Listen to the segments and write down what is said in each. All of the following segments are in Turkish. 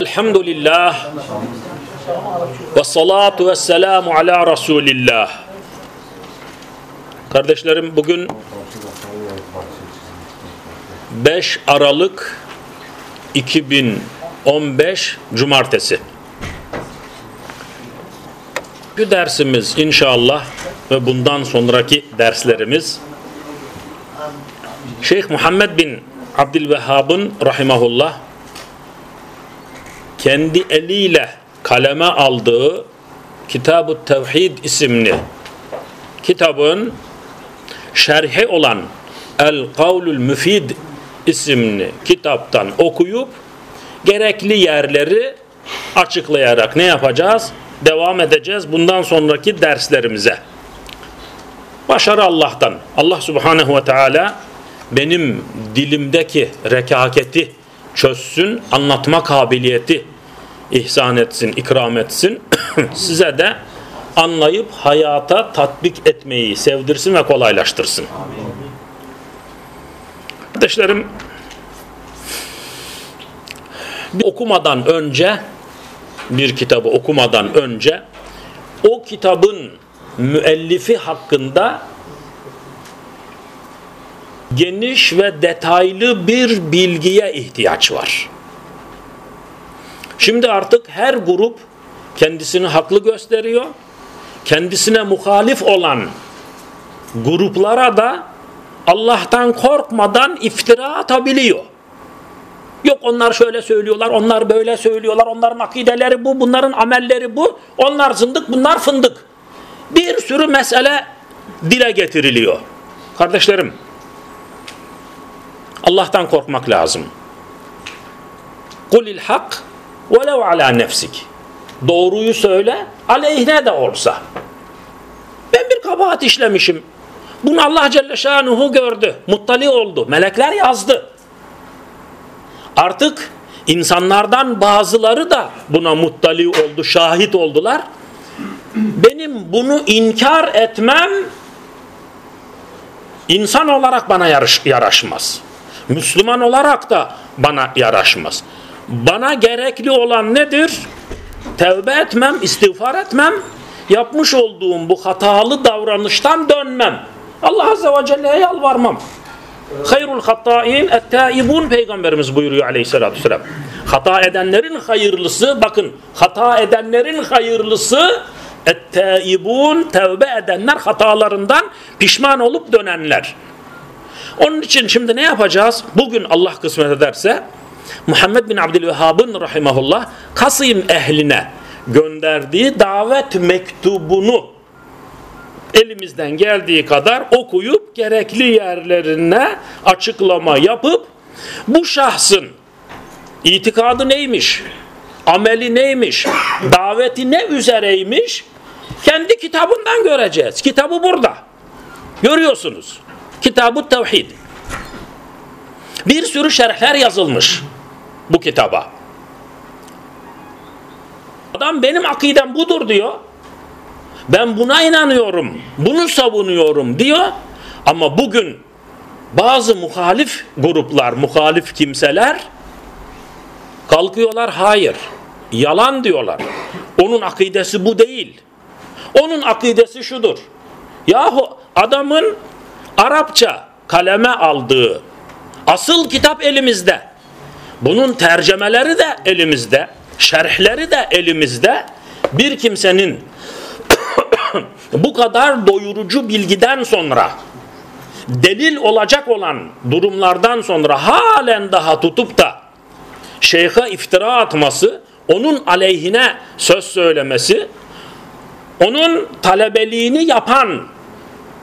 Elhamdülillah ve salatu ve selamu ala Resulillah. Kardeşlerim bugün 5 Aralık 2015 Cumartesi. Bu dersimiz inşallah ve bundan sonraki derslerimiz Şeyh Muhammed bin Abdülvehhab'ın rahimahullah kendi eliyle kaleme aldığı Kitab-ı Tevhid isimli kitabın şerhi olan El Kavlül Müfid isimli kitaptan okuyup gerekli yerleri açıklayarak ne yapacağız? Devam edeceğiz bundan sonraki derslerimize. Başarı Allah'tan. Allah Subhanahu ve Teala benim dilimdeki rekaketi çözsün, anlatma kabiliyeti ihsan etsin, ikram etsin. Size de anlayıp hayata tatbik etmeyi sevdirsin ve kolaylaştırsın. Kardeşlerim bir okumadan önce bir kitabı okumadan önce o kitabın müellifi hakkında geniş ve detaylı bir bilgiye ihtiyaç var. Şimdi artık her grup kendisini haklı gösteriyor. Kendisine muhalif olan gruplara da Allah'tan korkmadan iftira atabiliyor. Yok onlar şöyle söylüyorlar, onlar böyle söylüyorlar, onların akideleri bu, bunların amelleri bu, onlar zındık, bunlar fındık. Bir sürü mesele dile getiriliyor. Kardeşlerim, Allah'tan korkmak lazım. Kulil hak velev ala nefsik. Doğruyu söyle, aleyhine de olsa. Ben bir kabahat işlemişim. Bunu Allah Celle Şanuhu gördü, muttali oldu, melekler yazdı. Artık insanlardan bazıları da buna muttali oldu, şahit oldular. Benim bunu inkar etmem insan olarak bana yaraşmaz. Müslüman olarak da bana yaraşmaz. Bana gerekli olan nedir? Tevbe etmem, istiğfar etmem, yapmış olduğum bu hatalı davranıştan dönmem. Allah Azze ve Celle'ye yalvarmam. Hayrul hatta'in et-taibun peygamberimiz buyuruyor aleyhissalatü vesselam. Hata edenlerin hayırlısı bakın hata edenlerin hayırlısı et-taibun tevbe edenler hatalarından pişman olup dönenler. Onun için şimdi ne yapacağız? Bugün Allah kısmet ederse Muhammed bin Abdülvehhab'ın rahimahullah Kasım ehline gönderdiği davet mektubunu elimizden geldiği kadar okuyup gerekli yerlerine açıklama yapıp bu şahsın itikadı neymiş, ameli neymiş, daveti ne üzereymiş kendi kitabından göreceğiz. Kitabı burada. Görüyorsunuz. Kitab-ı Tevhid. Bir sürü şerhler yazılmış bu kitaba. Adam benim akidem budur diyor. Ben buna inanıyorum, bunu savunuyorum diyor. Ama bugün bazı muhalif gruplar, muhalif kimseler kalkıyorlar hayır, yalan diyorlar. Onun akidesi bu değil. Onun akidesi şudur. Yahu adamın Arapça kaleme aldığı asıl kitap elimizde. Bunun tercemeleri de elimizde, şerhleri de elimizde. Bir kimsenin bu kadar doyurucu bilgiden sonra delil olacak olan durumlardan sonra halen daha tutup da şeyha iftira atması, onun aleyhine söz söylemesi, onun talebeliğini yapan,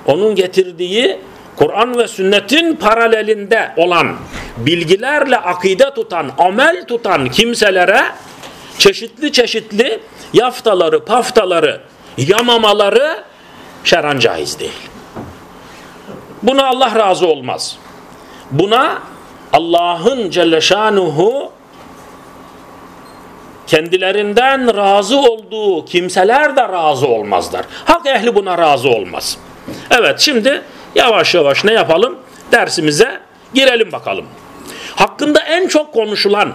onun getirdiği Kur'an ve sünnetin paralelinde olan bilgilerle akide tutan, amel tutan kimselere çeşitli çeşitli yaftaları, paftaları yamamaları şer'an caiz değil. Buna Allah razı olmaz. Buna Allah'ın Celle Şanuhu kendilerinden razı olduğu kimseler de razı olmazlar. Hak ehli buna razı olmaz. Evet şimdi yavaş yavaş ne yapalım? Dersimize Girelim bakalım. Hakkında en çok konuşulan,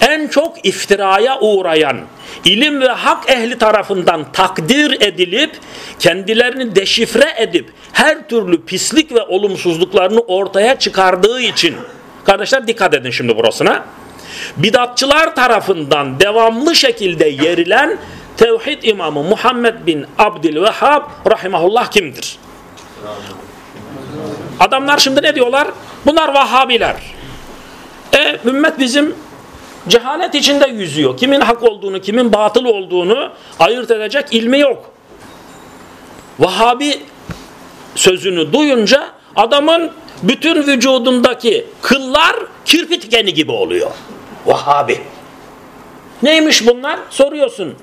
en çok iftiraya uğrayan, ilim ve hak ehli tarafından takdir edilip, kendilerini deşifre edip, her türlü pislik ve olumsuzluklarını ortaya çıkardığı için, kardeşler dikkat edin şimdi burasına, bidatçılar tarafından devamlı şekilde yerilen Tevhid imamı Muhammed bin Abdülvehhab rahimahullah kimdir? Adamlar şimdi ne diyorlar? Bunlar Vahhabiler. E ümmet bizim cehalet içinde yüzüyor. Kimin hak olduğunu, kimin batıl olduğunu ayırt edecek ilmi yok. Vahhabi sözünü duyunca adamın bütün vücudundaki kıllar kirpi tikeni gibi oluyor. Vahhabi. Neymiş bunlar? Soruyorsun.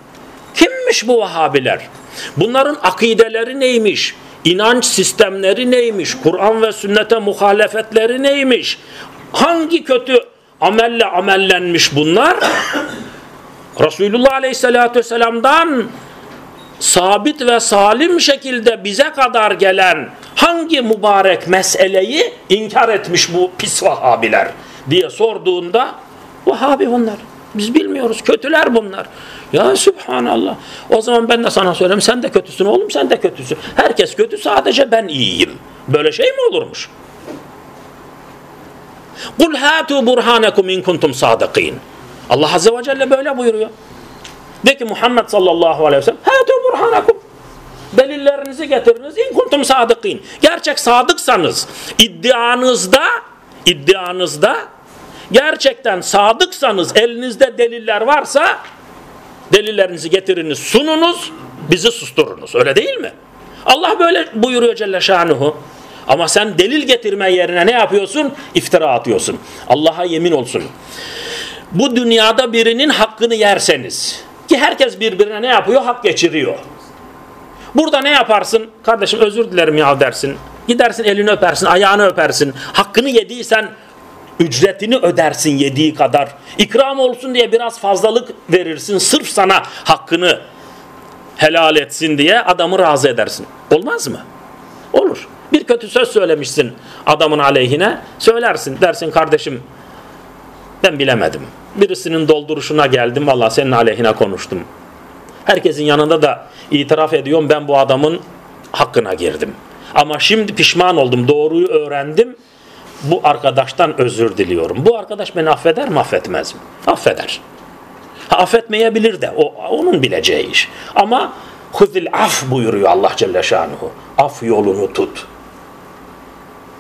Kimmiş bu Vahabiler? Bunların akideleri neymiş? İnanç sistemleri neymiş? Kur'an ve sünnete muhalefetleri neymiş? Hangi kötü amelle amellenmiş bunlar? Resulullah Aleyhisselatü Vesselam'dan sabit ve salim şekilde bize kadar gelen hangi mübarek meseleyi inkar etmiş bu pis Vahabiler diye sorduğunda Vahabi bunlar. Biz bilmiyoruz. Kötüler bunlar. Ya Sübhanallah. O zaman ben de sana söyleyeyim. Sen de kötüsün oğlum sen de kötüsün. Herkes kötü sadece ben iyiyim. Böyle şey mi olurmuş? Kul hatu burhanekum in kuntum sadikin. Allah Azze ve Celle böyle buyuruyor. De ki Muhammed sallallahu aleyhi ve sellem hatu burhanekum. Delillerinizi getiriniz in kuntum sadıkin. Gerçek sadıksanız iddianızda iddianızda gerçekten sadıksanız elinizde deliller varsa delillerinizi getiriniz sununuz bizi susturunuz öyle değil mi? Allah böyle buyuruyor Celle Şanuhu. Ama sen delil getirme yerine ne yapıyorsun? İftira atıyorsun. Allah'a yemin olsun. Bu dünyada birinin hakkını yerseniz ki herkes birbirine ne yapıyor? Hak geçiriyor. Burada ne yaparsın? Kardeşim özür dilerim ya dersin. Gidersin elini öpersin, ayağını öpersin. Hakkını yediysen ücretini ödersin yediği kadar. İkram olsun diye biraz fazlalık verirsin. Sırf sana hakkını helal etsin diye adamı razı edersin. Olmaz mı? Olur. Bir kötü söz söylemişsin adamın aleyhine. Söylersin dersin kardeşim ben bilemedim. Birisinin dolduruşuna geldim valla senin aleyhine konuştum. Herkesin yanında da itiraf ediyorum ben bu adamın hakkına girdim. Ama şimdi pişman oldum doğruyu öğrendim bu arkadaştan özür diliyorum. Bu arkadaş beni affeder mi affetmez mi? Affeder. Ha, affetmeyebilir de o onun bileceği iş. Ama huzil af buyuruyor Allah Celle Şanuhu. Af yolunu tut.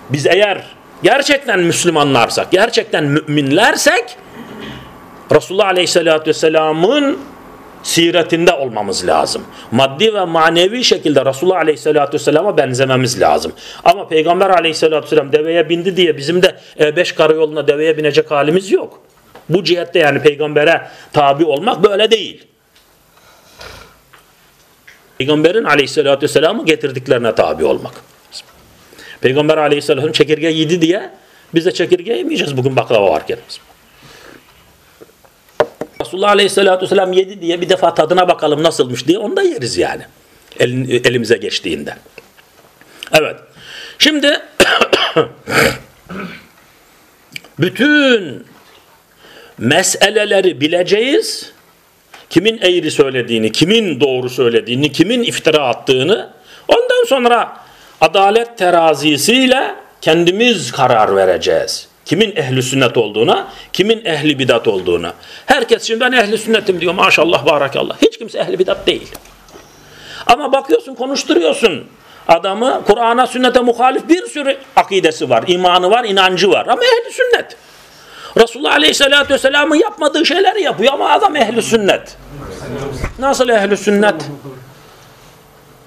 Biz eğer gerçekten Müslümanlarsak, gerçekten müminlersek Resulullah Aleyhisselatü Vesselam'ın siretinde olmamız lazım. Maddi ve manevi şekilde Resulullah Aleyhisselatü Vesselam'a benzememiz lazım. Ama Peygamber Aleyhisselatü Vesselam deveye bindi diye bizim de E5 karayoluna deveye binecek halimiz yok. Bu cihette yani peygambere tabi olmak böyle değil. Peygamberin Aleyhisselatü Vesselam'ı getirdiklerine tabi olmak. Peygamber Aleyhisselatü Vesselam çekirge yedi diye biz de çekirge yemeyeceğiz bugün baklava varken. Resulullah Aleyhisselatü Vesselam yedi diye bir defa tadına bakalım nasılmış diye onu da yeriz yani. El, elimize geçtiğinde. Evet. Şimdi bütün meseleleri bileceğiz. Kimin eğri söylediğini, kimin doğru söylediğini, kimin iftira attığını ondan sonra adalet terazisiyle kendimiz karar vereceğiz. Kimin ehli sünnet olduğuna, kimin ehli bidat olduğuna. Herkes şimdi ben ehli sünnetim diyor maşallah barakallah. Hiç kimse ehli bidat değil. Ama bakıyorsun konuşturuyorsun adamı Kur'an'a sünnete muhalif bir sürü akidesi var, imanı var, inancı var ama ehli sünnet. Resulullah Aleyhisselatü Vesselam'ın yapmadığı şeyleri yapıyor ama adam ehli sünnet. Nasıl ehli sünnet?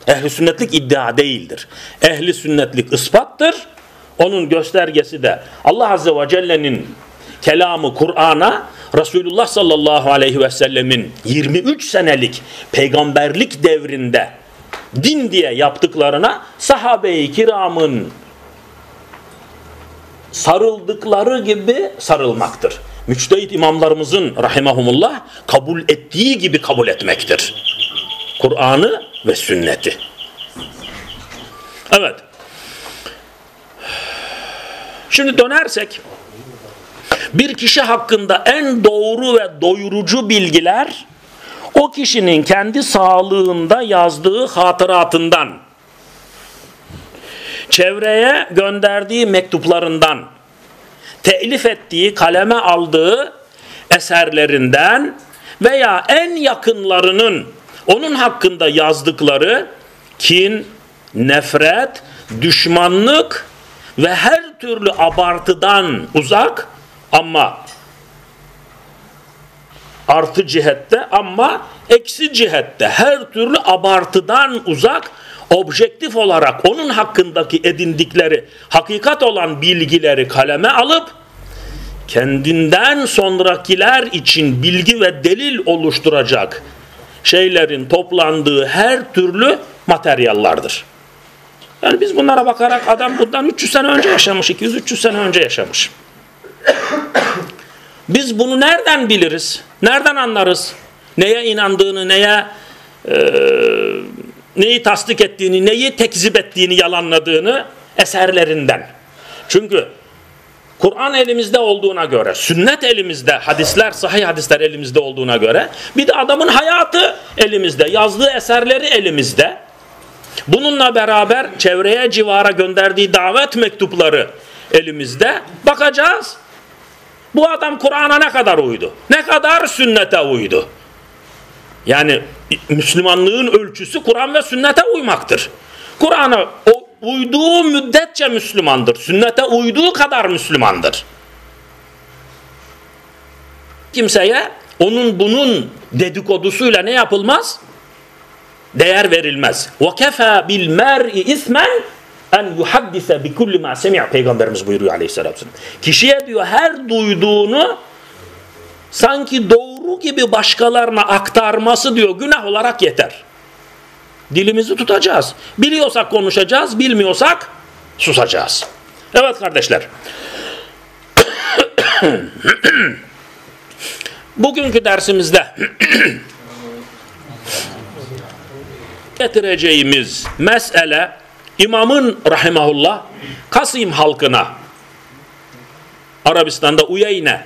Ehli sünnetlik iddia değildir. Ehli sünnetlik ispattır. Onun göstergesi de Allah Azze ve Celle'nin kelamı Kur'an'a Resulullah sallallahu aleyhi ve sellemin 23 senelik peygamberlik devrinde din diye yaptıklarına sahabe-i kiramın sarıldıkları gibi sarılmaktır. Müçtehit imamlarımızın rahimahumullah kabul ettiği gibi kabul etmektir. Kur'an'ı ve sünneti. Evet. Şimdi dönersek bir kişi hakkında en doğru ve doyurucu bilgiler o kişinin kendi sağlığında yazdığı hatıratından, çevreye gönderdiği mektuplarından, telif ettiği, kaleme aldığı eserlerinden veya en yakınlarının onun hakkında yazdıkları kin, nefret, düşmanlık ve her türlü abartıdan uzak ama artı cihette ama eksi cihette her türlü abartıdan uzak objektif olarak onun hakkındaki edindikleri hakikat olan bilgileri kaleme alıp kendinden sonrakiler için bilgi ve delil oluşturacak şeylerin toplandığı her türlü materyallardır. Yani biz bunlara bakarak adam bundan 300 sene önce yaşamış, 200-300 sene önce yaşamış. Biz bunu nereden biliriz? Nereden anlarız? Neye inandığını, neye e, neyi tasdik ettiğini, neyi tekzip ettiğini, yalanladığını eserlerinden. Çünkü Kur'an elimizde olduğuna göre, sünnet elimizde, hadisler, sahih hadisler elimizde olduğuna göre, bir de adamın hayatı elimizde, yazdığı eserleri elimizde. Bununla beraber çevreye, civara gönderdiği davet mektupları elimizde. Bakacağız. Bu adam Kur'an'a ne kadar uydu? Ne kadar sünnete uydu? Yani Müslümanlığın ölçüsü Kur'an ve sünnete uymaktır. Kur'an'a uyduğu müddetçe Müslümandır. Sünnete uyduğu kadar Müslümandır. Kimseye onun bunun dedikodusuyla ne yapılmaz? Değer verilmez. وَكَفَى بِالْمَرْءِ اِثْمًا en yuhaddise bi kulli ma semi' peygamberimiz buyuruyor aleyhissalatü vesselam. Kişiye diyor her duyduğunu sanki doğru gibi başkalarına aktarması diyor günah olarak yeter. Dilimizi tutacağız. Biliyorsak konuşacağız, bilmiyorsak susacağız. Evet kardeşler. Bugünkü dersimizde getireceğimiz mesele İmamın rahimahullah Kasım halkına Arabistan'da Uyeyne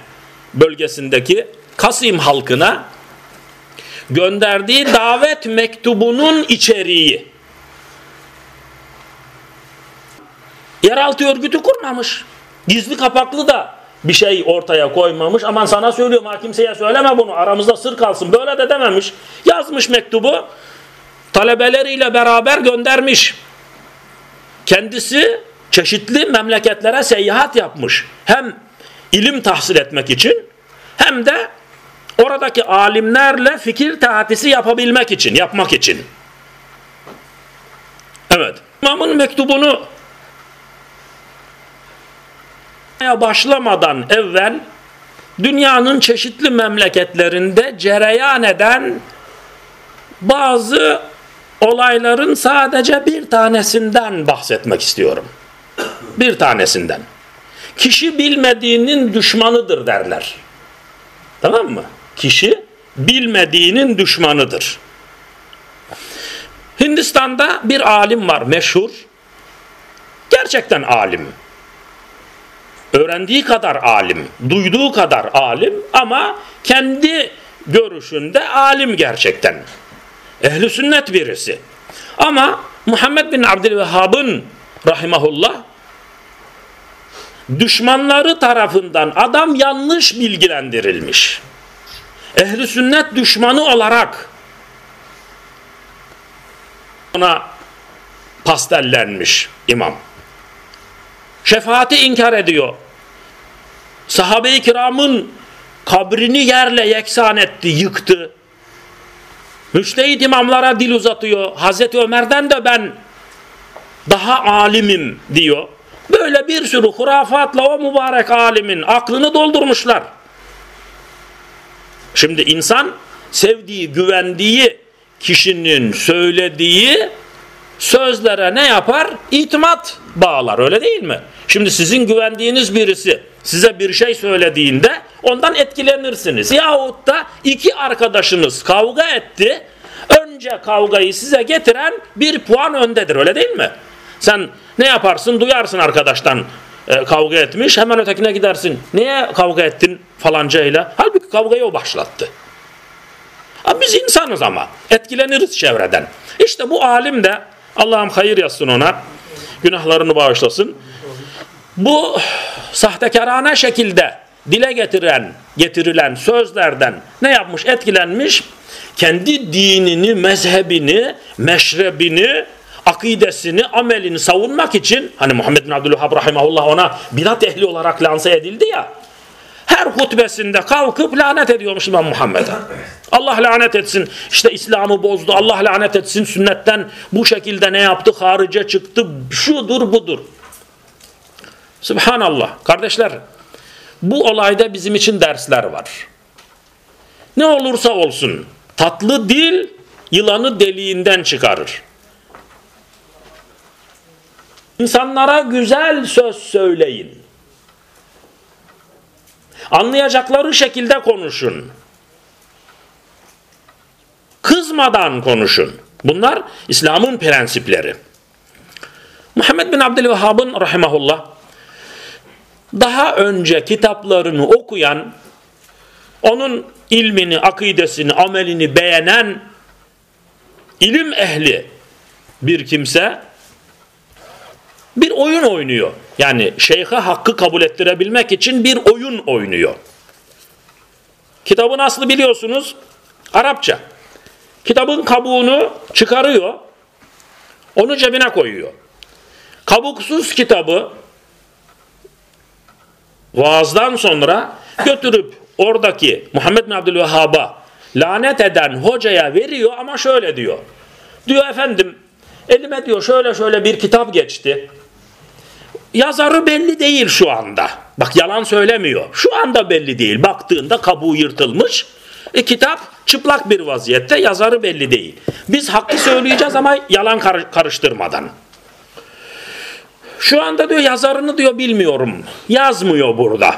bölgesindeki Kasım halkına gönderdiği davet mektubunun içeriği. Yeraltı örgütü kurmamış. Gizli kapaklı da bir şey ortaya koymamış. Aman sana söylüyorum ha kimseye söyleme bunu aramızda sır kalsın. Böyle de dememiş. Yazmış mektubu talebeleriyle beraber göndermiş. Kendisi çeşitli memleketlere seyahat yapmış. Hem ilim tahsil etmek için hem de oradaki alimlerle fikir taatisi yapabilmek için, yapmak için. Evet. İmamın mektubunu başlamadan evvel dünyanın çeşitli memleketlerinde cereyan eden bazı olayların sadece bir tanesinden bahsetmek istiyorum. Bir tanesinden. Kişi bilmediğinin düşmanıdır derler. Tamam mı? Kişi bilmediğinin düşmanıdır. Hindistan'da bir alim var meşhur. Gerçekten alim. Öğrendiği kadar alim, duyduğu kadar alim ama kendi görüşünde alim gerçekten. Ehli sünnet birisi. Ama Muhammed bin Abdülvehhab'ın rahimahullah düşmanları tarafından adam yanlış bilgilendirilmiş. Ehli sünnet düşmanı olarak ona pastellenmiş imam. Şefaati inkar ediyor. Sahabe-i kiramın kabrini yerle yeksan etti, yıktı. Müçtehit imamlara dil uzatıyor. Hazreti Ömer'den de ben daha alimim diyor. Böyle bir sürü hurafatla o mübarek alimin aklını doldurmuşlar. Şimdi insan sevdiği, güvendiği kişinin söylediği sözlere ne yapar? İtimat bağlar öyle değil mi? Şimdi sizin güvendiğiniz birisi size bir şey söylediğinde ondan etkilenirsiniz. Yahut da iki arkadaşınız kavga etti. Önce kavgayı size getiren bir puan öndedir öyle değil mi? Sen ne yaparsın duyarsın arkadaştan e, kavga etmiş hemen ötekine gidersin. Niye kavga ettin falancayla? Halbuki kavgayı o başlattı. Ama biz insanız ama etkileniriz çevreden. İşte bu alim de Allah'ım hayır yazsın ona günahlarını bağışlasın. Bu sahtekarane şekilde dile getiren, getirilen sözlerden ne yapmış? Etkilenmiş. Kendi dinini, mezhebini, meşrebini, akidesini, amelini savunmak için hani Muhammed bin Abdülvahhab rahimahullah ona bidat ehli olarak lanse edildi ya her hutbesinde kalkıp lanet ediyormuş İmam Muhammed'e. Allah lanet etsin işte İslam'ı bozdu Allah lanet etsin sünnetten bu şekilde ne yaptı harice çıktı şudur budur. Subhanallah kardeşler bu olayda bizim için dersler var. Ne olursa olsun tatlı dil yılanı deliğinden çıkarır. İnsanlara güzel söz söyleyin. Anlayacakları şekilde konuşun. Kızmadan konuşun. Bunlar İslam'ın prensipleri. Muhammed bin Abdülvehhab'ın rahimahullah daha önce kitaplarını okuyan, onun ilmini, akidesini, amelini beğenen ilim ehli bir kimse bir oyun oynuyor. Yani şeyhe hakkı kabul ettirebilmek için bir oyun oynuyor. Kitabın aslı biliyorsunuz Arapça. Kitabın kabuğunu çıkarıyor, onu cebine koyuyor. Kabuksuz kitabı vaazdan sonra götürüp oradaki Muhammed bin Abdülvehhab'a lanet eden hocaya veriyor ama şöyle diyor. Diyor efendim elime diyor şöyle şöyle bir kitap geçti. Yazarı belli değil şu anda. Bak yalan söylemiyor. Şu anda belli değil. Baktığında kabuğu yırtılmış. E, kitap çıplak bir vaziyette yazarı belli değil. Biz hakkı söyleyeceğiz ama yalan karıştırmadan. Şu anda diyor yazarını diyor bilmiyorum. Yazmıyor burada.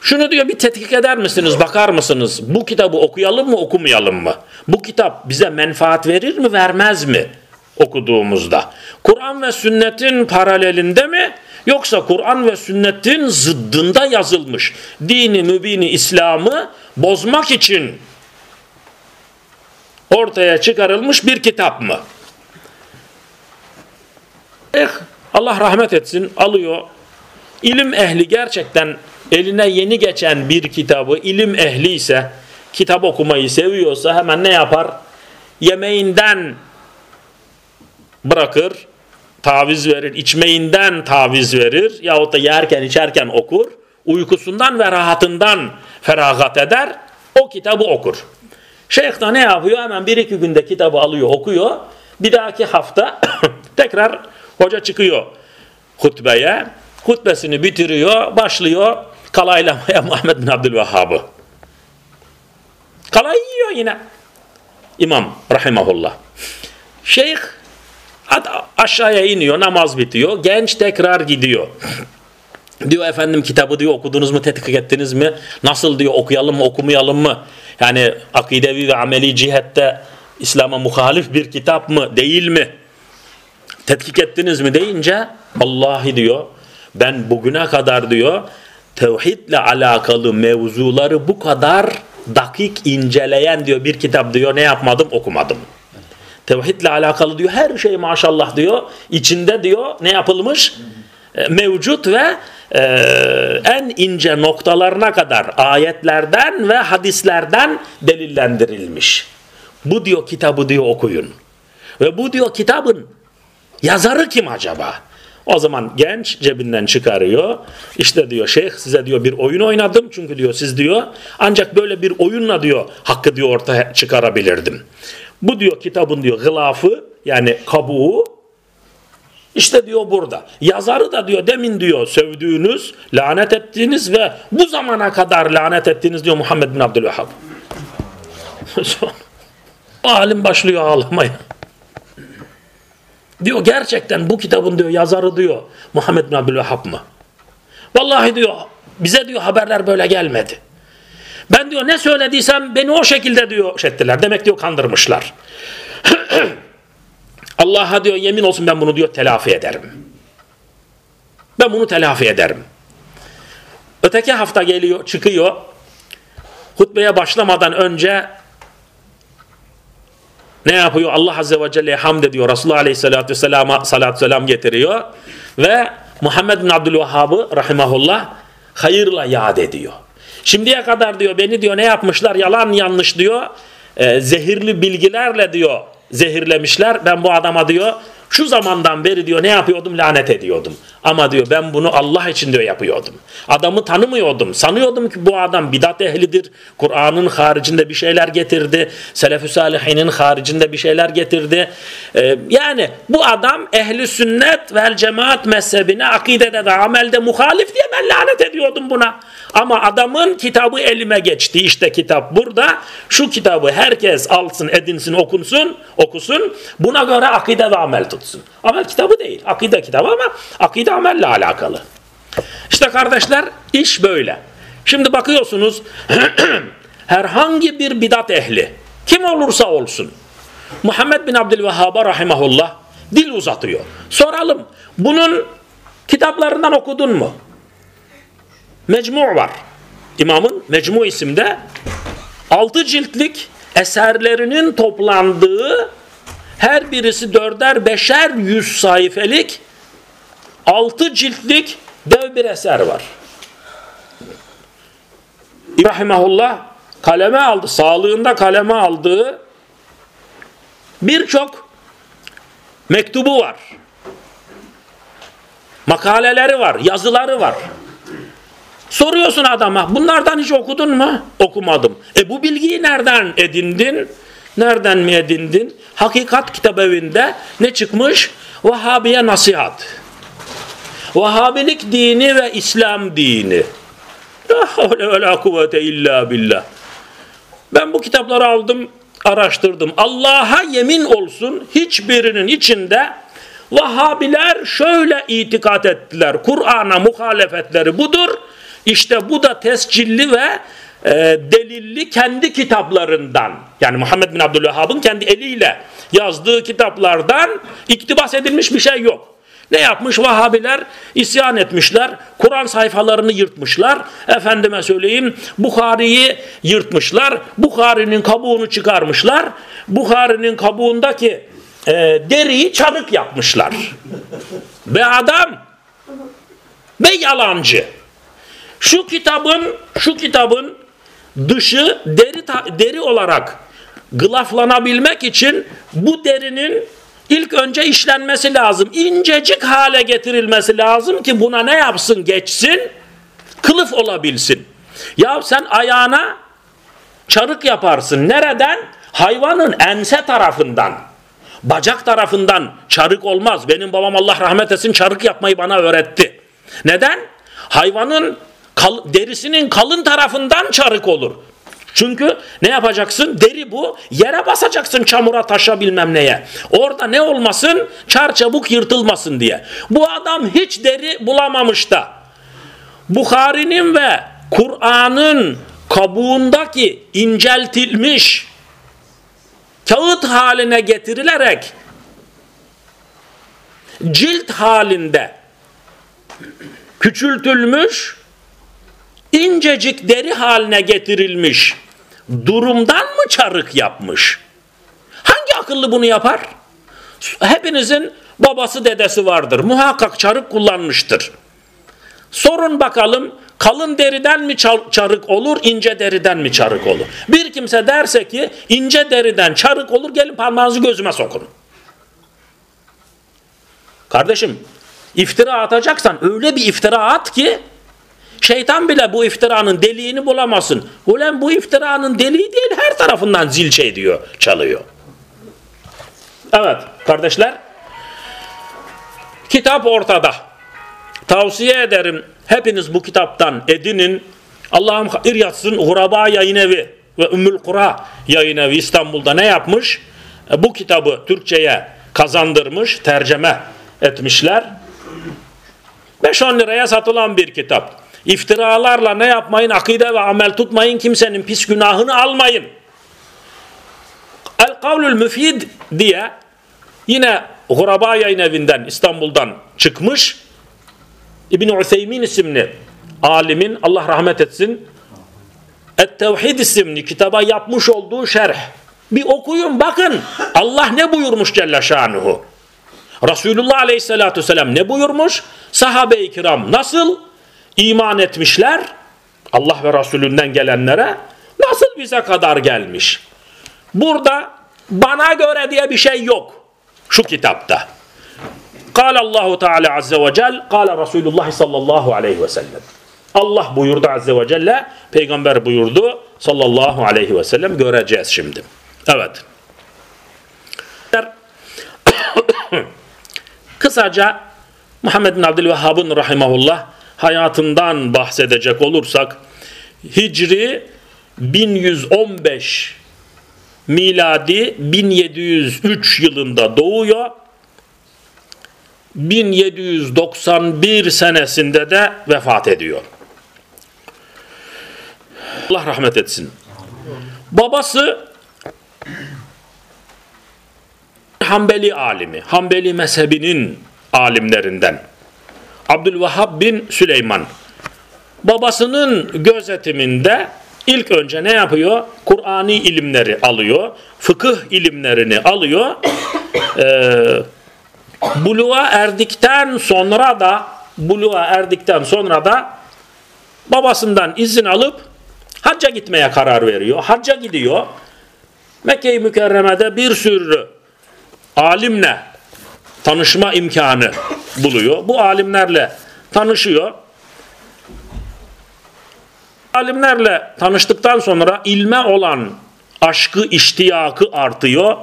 Şunu diyor bir tetkik eder misiniz, bakar mısınız? Bu kitabı okuyalım mı, okumayalım mı? Bu kitap bize menfaat verir mi, vermez mi okuduğumuzda? Kur'an ve sünnetin paralelinde mi? Yoksa Kur'an ve sünnetin zıddında yazılmış dini mübini İslam'ı bozmak için ortaya çıkarılmış bir kitap mı? Eh, Allah rahmet etsin alıyor. İlim ehli gerçekten eline yeni geçen bir kitabı ilim ehli ise kitap okumayı seviyorsa hemen ne yapar? Yemeğinden bırakır, taviz verir, içmeyinden taviz verir yahut da yerken içerken okur, uykusundan ve rahatından feragat eder, o kitabı okur. Şeyh de ne yapıyor? Hemen bir iki günde kitabı alıyor, okuyor. Bir dahaki hafta tekrar Hoca çıkıyor hutbeye. Hutbesini bitiriyor, başlıyor kalaylamaya Muhammed bin Abdülvehhab'ı. Kalay yiyor yine. İmam rahimahullah. Şeyh aşağıya iniyor, namaz bitiyor. Genç tekrar gidiyor. diyor efendim kitabı diyor okudunuz mu, tetkik ettiniz mi? Nasıl diyor okuyalım mı, okumayalım mı? Yani akidevi ve ameli cihette İslam'a muhalif bir kitap mı, değil mi? Tetkik ettiniz mi deyince Allahi diyor ben bugüne kadar diyor tevhidle alakalı mevzuları bu kadar dakik inceleyen diyor bir kitap diyor ne yapmadım okumadım. Tevhidle alakalı diyor her şey maşallah diyor içinde diyor ne yapılmış e, mevcut ve e, en ince noktalarına kadar ayetlerden ve hadislerden delillendirilmiş. Bu diyor kitabı diyor okuyun. Ve bu diyor kitabın Yazarı kim acaba? O zaman genç cebinden çıkarıyor. İşte diyor şeyh size diyor bir oyun oynadım. Çünkü diyor siz diyor ancak böyle bir oyunla diyor hakkı diyor ortaya çıkarabilirdim. Bu diyor kitabın diyor gılafı yani kabuğu işte diyor burada. Yazarı da diyor demin diyor sövdüğünüz, lanet ettiğiniz ve bu zamana kadar lanet ettiğiniz diyor Muhammed bin Abdülvehhab. Alim başlıyor ağlamaya. Diyor gerçekten bu kitabın diyor yazarı diyor Muhammed bin Abdülvehhab mı? Vallahi diyor bize diyor haberler böyle gelmedi. Ben diyor ne söylediysem beni o şekilde diyor şettiler. Demek diyor kandırmışlar. Allah'a diyor yemin olsun ben bunu diyor telafi ederim. Ben bunu telafi ederim. Öteki hafta geliyor, çıkıyor. Hutbeye başlamadan önce ne yapıyor? Allah Azze ve Celle'ye hamd ediyor. Resulullah Aleyhisselatü Vesselam'a salatü selam getiriyor. Ve Muhammed bin Abdülvehhab'ı rahimahullah hayırla yad ediyor. Şimdiye kadar diyor beni diyor ne yapmışlar yalan yanlış diyor. E, zehirli bilgilerle diyor zehirlemişler. Ben bu adama diyor şu zamandan beri diyor ne yapıyordum lanet ediyordum. Ama diyor ben bunu Allah için diyor yapıyordum. Adamı tanımıyordum. Sanıyordum ki bu adam bidat ehlidir. Kur'an'ın haricinde bir şeyler getirdi. Selef-ü salihinin haricinde bir şeyler getirdi. Ee, yani bu adam ehli sünnet vel cemaat mezhebine akidede de amelde muhalif diye ben lanet ediyordum buna. Ama adamın kitabı elime geçti. İşte kitap burada. Şu kitabı herkes alsın, edinsin, okunsun, okusun. Buna göre akide ve amel tutsun. Amel kitabı değil. Akide kitabı ama akide amelle alakalı. İşte kardeşler iş böyle. Şimdi bakıyorsunuz herhangi bir bidat ehli kim olursa olsun Muhammed bin Abdülvehhab'a rahimahullah dil uzatıyor. Soralım bunun kitaplarından okudun mu? Mecmu var. İmamın Mecmu isimde altı ciltlik eserlerinin toplandığı her birisi dörder beşer yüz sayfelik altı ciltlik dev bir eser var. İbrahimahullah kaleme aldı, sağlığında kaleme aldığı birçok mektubu var. Makaleleri var, yazıları var. Soruyorsun adama bunlardan hiç okudun mu? Okumadım. E bu bilgiyi nereden edindin? Nereden mi edindin? Hakikat kitabevinde ne çıkmış? Vahhabiye nasihat. Vahhabilik dini ve İslam dini. La havle ve kuvvete illa billah. Ben bu kitapları aldım, araştırdım. Allah'a yemin olsun hiçbirinin içinde Vahhabiler şöyle itikat ettiler. Kur'an'a muhalefetleri budur. İşte bu da tescilli ve e, delilli kendi kitaplarından yani Muhammed bin Abdülvehhab'ın kendi eliyle yazdığı kitaplardan iktibas edilmiş bir şey yok. Ne yapmış Vahabiler? İsyan etmişler. Kur'an sayfalarını yırtmışlar. Efendime söyleyeyim Bukhari'yi yırtmışlar. Bukhari'nin kabuğunu çıkarmışlar. Bukhari'nin kabuğundaki e, deriyi çarık yapmışlar. Ve adam ve yalancı. Şu kitabın şu kitabın dışı deri deri olarak gılaflanabilmek için bu derinin ilk önce işlenmesi lazım. İncecik hale getirilmesi lazım ki buna ne yapsın geçsin? Kılıf olabilsin. Ya sen ayağına çarık yaparsın. Nereden? Hayvanın ense tarafından. Bacak tarafından çarık olmaz. Benim babam Allah rahmet etsin çarık yapmayı bana öğretti. Neden? Hayvanın kal, derisinin kalın tarafından çarık olur. Çünkü ne yapacaksın? Deri bu. Yere basacaksın çamura taşa bilmem neye. Orada ne olmasın? Çar çabuk yırtılmasın diye. Bu adam hiç deri bulamamış da. Bukhari'nin ve Kur'an'ın kabuğundaki inceltilmiş kağıt haline getirilerek cilt halinde küçültülmüş incecik deri haline getirilmiş durumdan mı çarık yapmış? Hangi akıllı bunu yapar? Hepinizin babası dedesi vardır. Muhakkak çarık kullanmıştır. Sorun bakalım kalın deriden mi çarık olur, ince deriden mi çarık olur? Bir kimse derse ki ince deriden çarık olur, gelin parmağınızı gözüme sokun. Kardeşim, iftira atacaksan öyle bir iftira at ki Şeytan bile bu iftiranın deliğini bulamasın. Ulan bu iftiranın deliği değil her tarafından zil şey diyor, çalıyor. Evet kardeşler. Kitap ortada. Tavsiye ederim hepiniz bu kitaptan edinin. Allah'ım hayır yatsın Huraba yayın evi ve Ümmül Kura yayın evi İstanbul'da ne yapmış? E, bu kitabı Türkçe'ye kazandırmış, tercüme etmişler. 5-10 liraya satılan bir kitap. İftiralarla ne yapmayın? Akide ve amel tutmayın. Kimsenin pis günahını almayın. El kavlül müfid diye yine Huraba yayın evinden İstanbul'dan çıkmış İbni Üseymin isimli alimin Allah rahmet etsin Et-Tevhid isimli kitaba yapmış olduğu şerh. Bir okuyun bakın Allah ne buyurmuş Celle Şanuhu. Resulullah Aleyhisselatü Vesselam ne buyurmuş? Sahabe-i kiram nasıl iman etmişler? Allah ve Resulünden gelenlere nasıl bize kadar gelmiş? Burada bana göre diye bir şey yok şu kitapta. قال الله تعالى عز وجل قال رسول الله صلى الله عليه وسلم Allah buyurdu Azze ve Celle, peygamber buyurdu sallallahu aleyhi ve sellem göreceğiz şimdi. Evet. Kısaca Muhammed bin Abdülvehhab'ın rahimahullah hayatından bahsedecek olursak Hicri 1115 miladi 1703 yılında doğuyor. 1791 senesinde de vefat ediyor. Allah rahmet etsin. Babası Hanbeli alimi, Hanbeli mezhebinin alimlerinden. Abdülvahhab bin Süleyman. Babasının gözetiminde ilk önce ne yapıyor? Kur'ani ilimleri alıyor, fıkıh ilimlerini alıyor. Ee, buluğa erdikten sonra da buluğa erdikten sonra da babasından izin alıp hacca gitmeye karar veriyor. Hacca gidiyor. Mekke-i Mükerreme'de bir sürü alimle tanışma imkanı buluyor. Bu alimlerle tanışıyor. Alimlerle tanıştıktan sonra ilme olan aşkı, iştiyakı artıyor.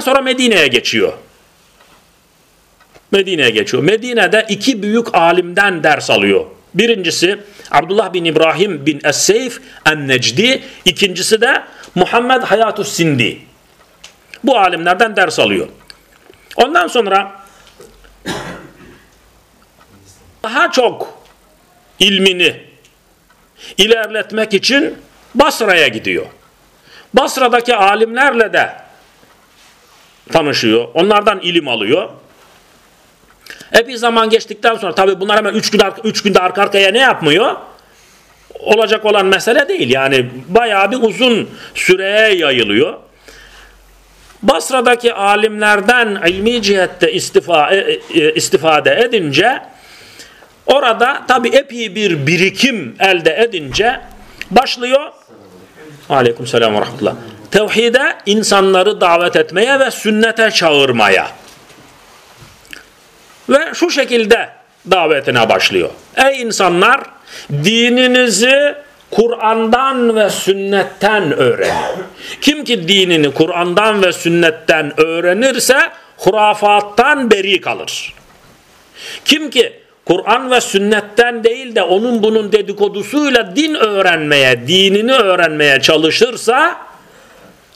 Sonra Medine'ye geçiyor. Medine'ye geçiyor. Medine'de iki büyük alimden ders alıyor. Birincisi Abdullah bin İbrahim bin Es-Seyf En-Necdi. İkincisi de Muhammed Hayatus Sindi. Bu alimlerden ders alıyor. Ondan sonra daha çok ilmini ilerletmek için Basra'ya gidiyor. Basra'daki alimlerle de tanışıyor. Onlardan ilim alıyor. Epey zaman geçtikten sonra tabi bunlar hemen 3 gün, üç günde arka arkaya ne yapmıyor? Olacak olan mesele değil. Yani bayağı bir uzun süreye yayılıyor. Basra'daki alimlerden ilmi cihette istifa, e, e, istifade edince orada tabi epey bir birikim elde edince başlıyor. Aleyküm selam ve rahmetullah. Tevhide insanları davet etmeye ve sünnete çağırmaya. Ve şu şekilde davetine başlıyor. Ey insanlar dininizi Kur'an'dan ve sünnetten öğrenin. Kim ki dinini Kur'an'dan ve sünnetten öğrenirse hurafattan beri kalır. Kim ki Kur'an ve sünnetten değil de onun bunun dedikodusuyla din öğrenmeye, dinini öğrenmeye çalışırsa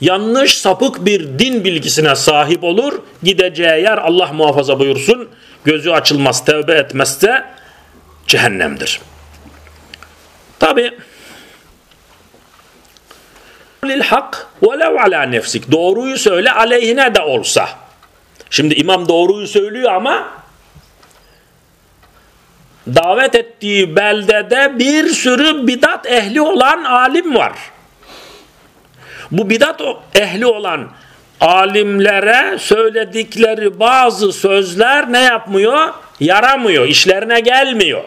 yanlış sapık bir din bilgisine sahip olur. Gideceği yer Allah muhafaza buyursun gözü açılmaz tevbe etmezse cehennemdir. Tabi lil hak velev ala nefsik doğruyu söyle aleyhine de olsa. Şimdi imam doğruyu söylüyor ama davet ettiği beldede bir sürü bidat ehli olan alim var. Bu bidat ehli olan alimlere söyledikleri bazı sözler ne yapmıyor? Yaramıyor, işlerine gelmiyor.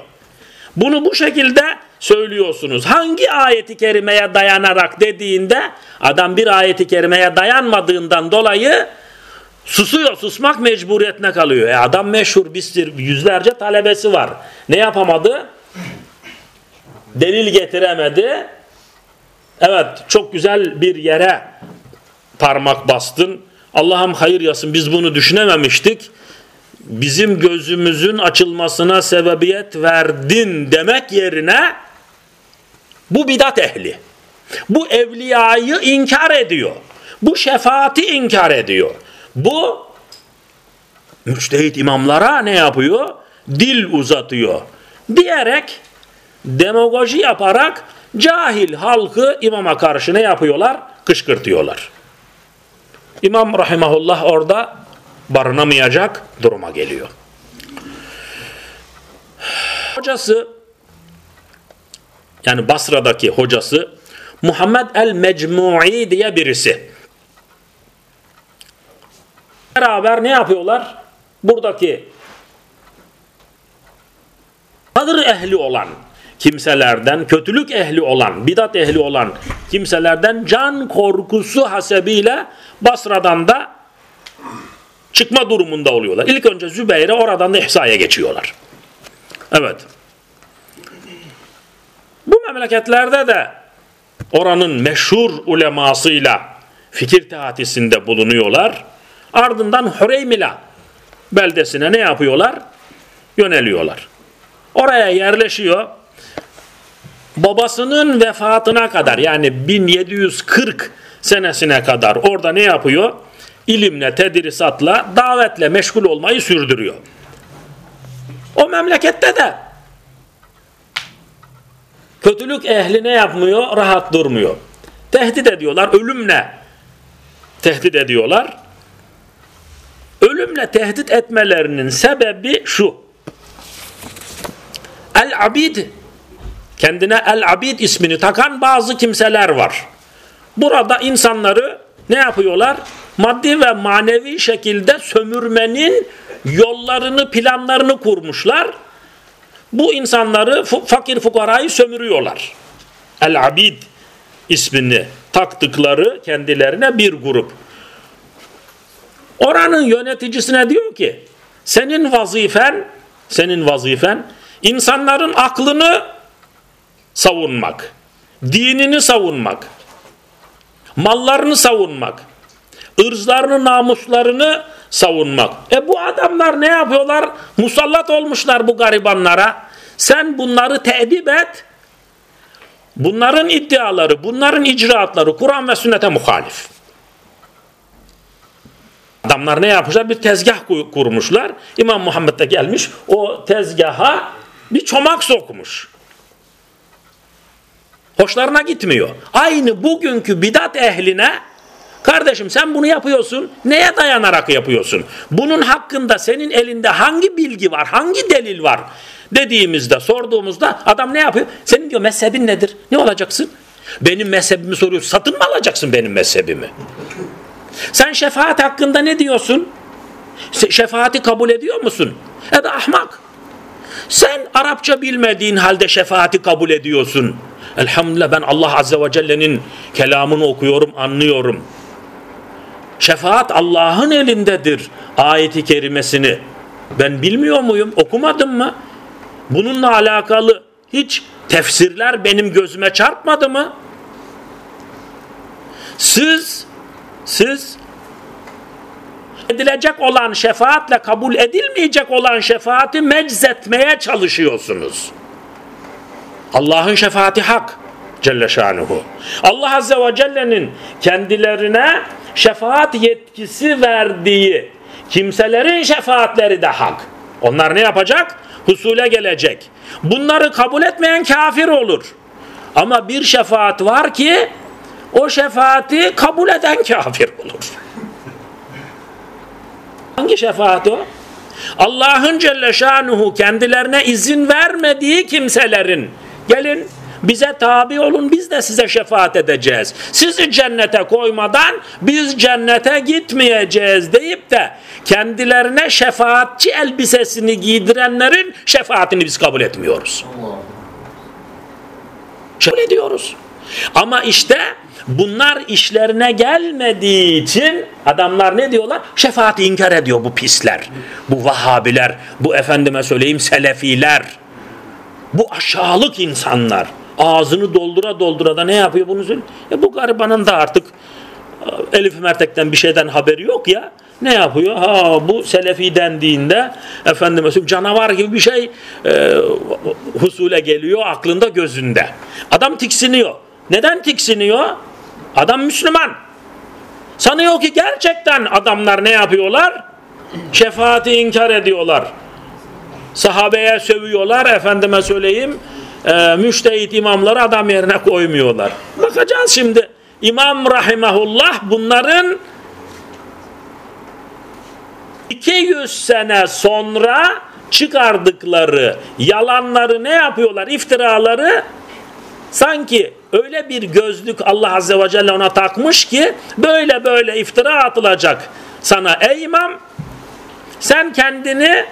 Bunu bu şekilde söylüyorsunuz. Hangi ayeti kerimeye dayanarak dediğinde adam bir ayeti kerimeye dayanmadığından dolayı susuyor, susmak mecburiyetine kalıyor. E adam meşhur bir yüzlerce talebesi var. Ne yapamadı? Delil getiremedi. Evet çok güzel bir yere parmak bastın. Allah'ım hayır yasın biz bunu düşünememiştik. Bizim gözümüzün açılmasına sebebiyet verdin demek yerine bu bidat ehli. Bu evliyayı inkar ediyor. Bu şefaati inkar ediyor. Bu müçtehit imamlara ne yapıyor? Dil uzatıyor. Diyerek demagoji yaparak cahil halkı imama karşı ne yapıyorlar? Kışkırtıyorlar. İmam rahimahullah orada barınamayacak duruma geliyor. Hocası yani Basra'daki hocası Muhammed el-Mecmu'i diye birisi. Beraber ne yapıyorlar? Buradaki kadır ehli olan kimselerden, kötülük ehli olan, bidat ehli olan kimselerden can korkusu hasebiyle Basra'dan da çıkma durumunda oluyorlar. İlk önce Zübeyir'e oradan da ihsaya geçiyorlar. Evet. Memleketlerde de oranın meşhur ulemasıyla fikir teatisinde bulunuyorlar. Ardından Hureymila beldesine ne yapıyorlar? Yöneliyorlar. Oraya yerleşiyor. Babasının vefatına kadar yani 1740 senesine kadar orada ne yapıyor? İlimle, tedrisatla, davetle meşgul olmayı sürdürüyor. O memlekette de kötülük ehli ne yapmıyor? Rahat durmuyor. Tehdit ediyorlar. Ölümle tehdit ediyorlar. Ölümle tehdit etmelerinin sebebi şu. El-Abid kendine El-Abid ismini takan bazı kimseler var. Burada insanları ne yapıyorlar? Maddi ve manevi şekilde sömürmenin yollarını, planlarını kurmuşlar. Bu insanları fakir fukarayı sömürüyorlar. El-Abid ismini taktıkları kendilerine bir grup. Oranın yöneticisine diyor ki senin vazifen senin vazifen insanların aklını savunmak, dinini savunmak, mallarını savunmak, ırzlarını, namuslarını savunmak. E bu adamlar ne yapıyorlar? Musallat olmuşlar bu garibanlara. Sen bunları teedip et. Bunların iddiaları, bunların icraatları Kur'an ve sünnete muhalif. Adamlar ne yapmışlar? Bir tezgah kurmuşlar. İmam Muhammed de gelmiş o tezgaha bir çomak sokmuş. Hoşlarına gitmiyor. Aynı bugünkü bidat ehline kardeşim sen bunu yapıyorsun neye dayanarak yapıyorsun? Bunun hakkında senin elinde hangi bilgi var? Hangi delil var? Dediğimizde sorduğumuzda adam ne yapıyor? Senin diyor mezhebin nedir? Ne olacaksın? Benim mezhebimi soruyorsun. Satın mı alacaksın benim mezhebimi? Sen şefaat hakkında ne diyorsun? Şefaati kabul ediyor musun? E da ahmak. Sen Arapça bilmediğin halde şefaati kabul ediyorsun. Elhamdülillah ben Allah Azze ve Celle'nin kelamını okuyorum, anlıyorum. Şefaat Allah'ın elindedir ayeti kerimesini. Ben bilmiyor muyum? Okumadım mı? Bununla alakalı hiç tefsirler benim gözüme çarpmadı mı? Siz siz edilecek olan şefaatle kabul edilmeyecek olan şefaati meczetmeye çalışıyorsunuz. Allah'ın şefaati hak Celle. Allah Azze ve Celle'nin kendilerine şefaat yetkisi verdiği kimselerin şefaatleri de hak. Onlar ne yapacak? Husule gelecek. Bunları kabul etmeyen kafir olur. Ama bir şefaat var ki o şefaati kabul eden kafir olur. Hangi şefaat o? Allah'ın Celle Şanuhu kendilerine izin vermediği kimselerin gelin bize tabi olun biz de size şefaat edeceğiz. Sizi cennete koymadan biz cennete gitmeyeceğiz deyip de kendilerine şefaatçi elbisesini giydirenlerin şefaatini biz kabul etmiyoruz. Kabul ediyoruz. Ama işte bunlar işlerine gelmediği için adamlar ne diyorlar? Şefaati inkar ediyor bu pisler. Bu Vahabiler, bu efendime söyleyeyim Selefiler. Bu aşağılık insanlar. Ağzını doldura doldura da ne yapıyor bunu söylüyor. E bu garibanın da artık e, Elif Mertek'ten bir şeyden haberi yok ya. Ne yapıyor? Ha bu Selefi dendiğinde efendim mesela canavar gibi bir şey e, husule geliyor aklında gözünde. Adam tiksiniyor. Neden tiksiniyor? Adam Müslüman. Sanıyor ki gerçekten adamlar ne yapıyorlar? Şefaati inkar ediyorlar. Sahabeye sövüyorlar efendime söyleyeyim. E, müştehit imamları adam yerine koymuyorlar. Bakacağız şimdi. İmam Rahimahullah bunların 200 sene sonra çıkardıkları yalanları ne yapıyorlar? İftiraları sanki öyle bir gözlük Allah Azze ve Celle ona takmış ki böyle böyle iftira atılacak sana ey imam sen kendini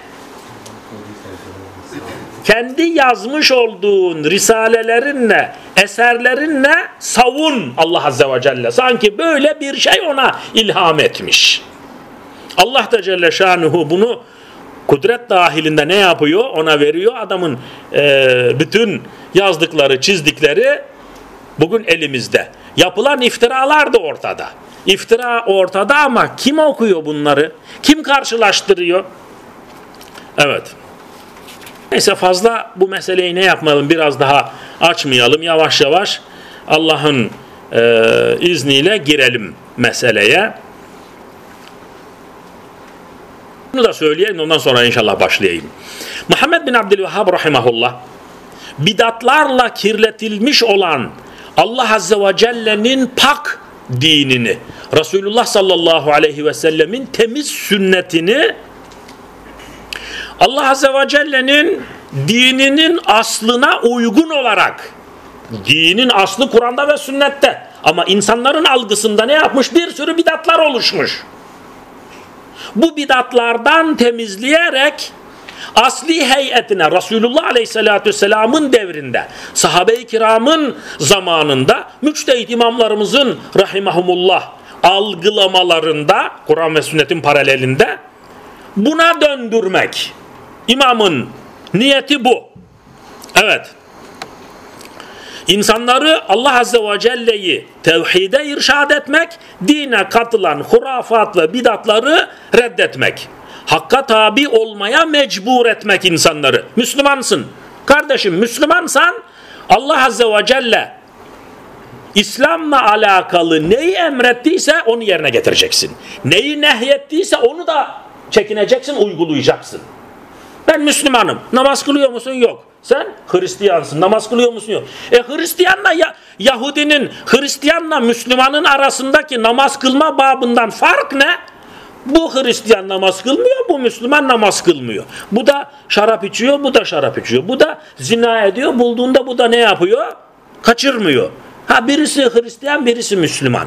kendi yazmış olduğun risalelerinle, eserlerinle savun Allah Azze ve Celle. Sanki böyle bir şey ona ilham etmiş. Allah da Celle Şanuhu bunu kudret dahilinde ne yapıyor? Ona veriyor. Adamın e, bütün yazdıkları, çizdikleri bugün elimizde. Yapılan iftiralar da ortada. İftira ortada ama kim okuyor bunları? Kim karşılaştırıyor? Evet. Neyse fazla bu meseleyi ne yapmayalım biraz daha açmayalım. Yavaş yavaş Allah'ın e, izniyle girelim meseleye. Bunu da söyleyelim ondan sonra inşallah başlayayım. Muhammed bin Abdülvehhab rahimahullah bidatlarla kirletilmiş olan Allah Azze ve Celle'nin pak dinini, Resulullah sallallahu aleyhi ve sellemin temiz sünnetini Allah Azze ve Celle'nin dininin aslına uygun olarak dinin aslı Kur'an'da ve sünnette ama insanların algısında ne yapmış? Bir sürü bidatlar oluşmuş. Bu bidatlardan temizleyerek asli heyetine Resulullah Aleyhisselatü Vesselam'ın devrinde sahabe-i kiramın zamanında müçtehit imamlarımızın rahimahumullah algılamalarında Kur'an ve sünnetin paralelinde buna döndürmek İmamın niyeti bu. Evet. İnsanları Allah Azze ve Celle'yi tevhide irşad etmek, dine katılan hurafat ve bidatları reddetmek. Hakka tabi olmaya mecbur etmek insanları. Müslümansın. Kardeşim Müslümansan Allah Azze ve Celle İslam'la alakalı neyi emrettiyse onu yerine getireceksin. Neyi nehyettiyse onu da çekineceksin, uygulayacaksın. Ben Müslümanım. Namaz kılıyor musun? Yok. Sen Hristiyansın. Namaz kılıyor musun? Yok. E Hristiyanla ya, Yahudinin, Hristiyanla Müslümanın arasındaki namaz kılma babından fark ne? Bu Hristiyan namaz kılmıyor, bu Müslüman namaz kılmıyor. Bu da şarap içiyor, bu da şarap içiyor. Bu da zina ediyor, bulduğunda bu da ne yapıyor? Kaçırmıyor. Ha birisi Hristiyan, birisi Müslüman.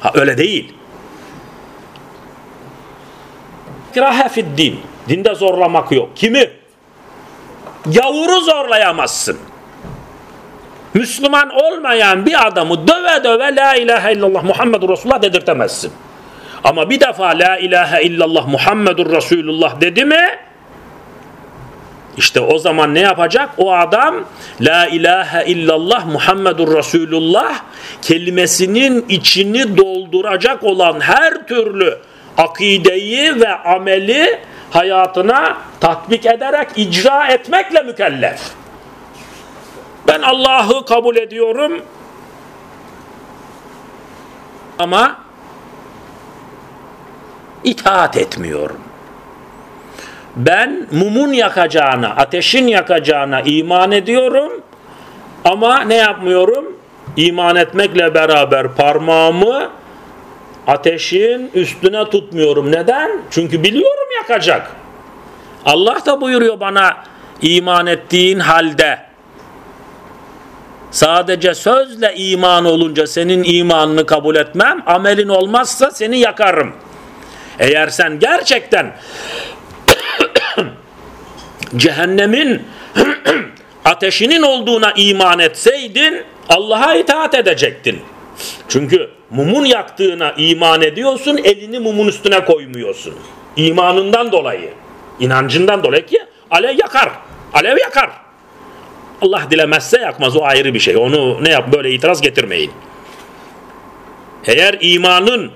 Ha öyle değil. İkrahe fid. Dinde zorlamak yok. Kimi? Gavuru zorlayamazsın. Müslüman olmayan bir adamı döve döve la ilahe illallah Muhammedur Resulullah dedirtemezsin. Ama bir defa la ilahe illallah Muhammedur Resulullah dedi mi işte o zaman ne yapacak? O adam la ilahe illallah Muhammedur Resulullah kelimesinin içini dolduracak olan her türlü akideyi ve ameli hayatına tatbik ederek icra etmekle mükellef. Ben Allah'ı kabul ediyorum ama itaat etmiyorum. Ben mumun yakacağına, ateşin yakacağına iman ediyorum ama ne yapmıyorum? İman etmekle beraber parmağımı ateşin üstüne tutmuyorum. Neden? Çünkü biliyorum yakacak. Allah da buyuruyor bana iman ettiğin halde sadece sözle iman olunca senin imanını kabul etmem, amelin olmazsa seni yakarım. Eğer sen gerçekten cehennemin ateşinin olduğuna iman etseydin Allah'a itaat edecektin. Çünkü mumun yaktığına iman ediyorsun, elini mumun üstüne koymuyorsun. İmanından dolayı, inancından dolayı ki alev yakar. Alev yakar. Allah dilemezse yakmaz o ayrı bir şey. Onu ne yap böyle itiraz getirmeyin. Eğer imanın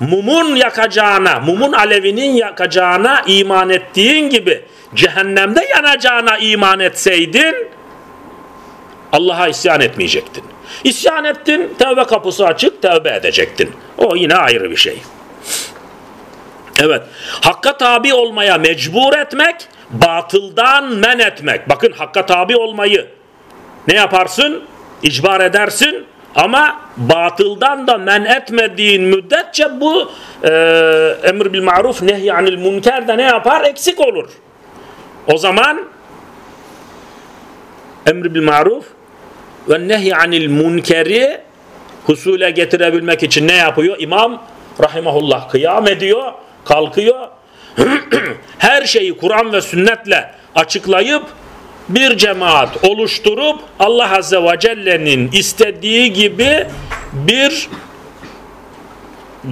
mumun yakacağına, mumun alevinin yakacağına iman ettiğin gibi cehennemde yanacağına iman etseydin Allah'a isyan etmeyecektin. İsyan ettin, tevbe kapısı açık, tevbe edecektin. O yine ayrı bir şey. Evet, hakka tabi olmaya mecbur etmek, batıldan men etmek. Bakın hakka tabi olmayı ne yaparsın? İcbar edersin ama batıldan da men etmediğin müddetçe bu e, emr bil maruf nehy anil münker de ne yapar? Eksik olur. O zaman emri bil maruf ve nehy anil munkeri husule getirebilmek için ne yapıyor? İmam rahimahullah kıyam ediyor, kalkıyor. Her şeyi Kur'an ve sünnetle açıklayıp bir cemaat oluşturup Allah Azze ve Celle'nin istediği gibi bir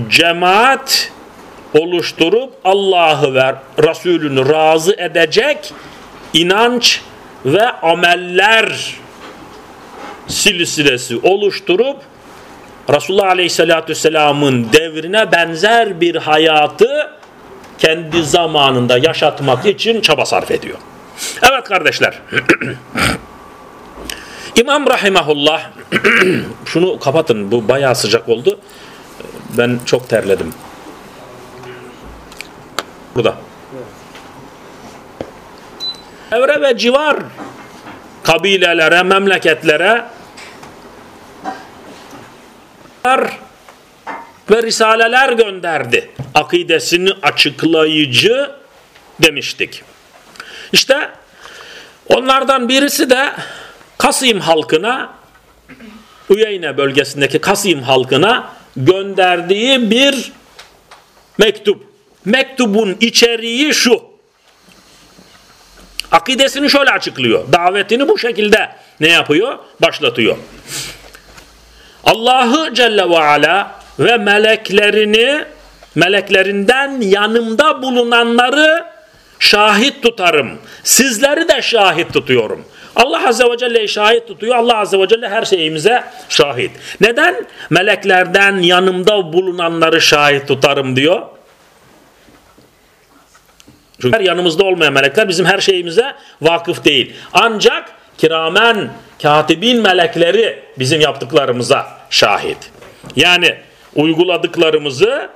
cemaat oluşturup Allah'ı ve Resulünü razı edecek inanç ve ameller silsilesi oluşturup Resulullah Aleyhisselatü Vesselam'ın devrine benzer bir hayatı kendi zamanında yaşatmak için çaba sarf ediyor. Evet kardeşler. İmam Rahimahullah şunu kapatın bu bayağı sıcak oldu. Ben çok terledim. Burada. Evre ve civar kabilelere, memleketlere ve risaleler gönderdi. Akidesini açıklayıcı demiştik. İşte onlardan birisi de Kasım halkına Uyeyne bölgesindeki Kasım halkına gönderdiği bir mektup. Mektubun içeriği şu. Akidesini şöyle açıklıyor. Davetini bu şekilde ne yapıyor? Başlatıyor. Allah'ı Celle ve Ala ve meleklerini meleklerinden yanımda bulunanları şahit tutarım. Sizleri de şahit tutuyorum. Allah Azze ve Celle'yi şahit tutuyor. Allah Azze ve Celle her şeyimize şahit. Neden? Meleklerden yanımda bulunanları şahit tutarım diyor. Çünkü yanımızda olmayan melekler bizim her şeyimize vakıf değil. Ancak kiramen, katibin melekleri bizim yaptıklarımıza şahit. Yani uyguladıklarımızı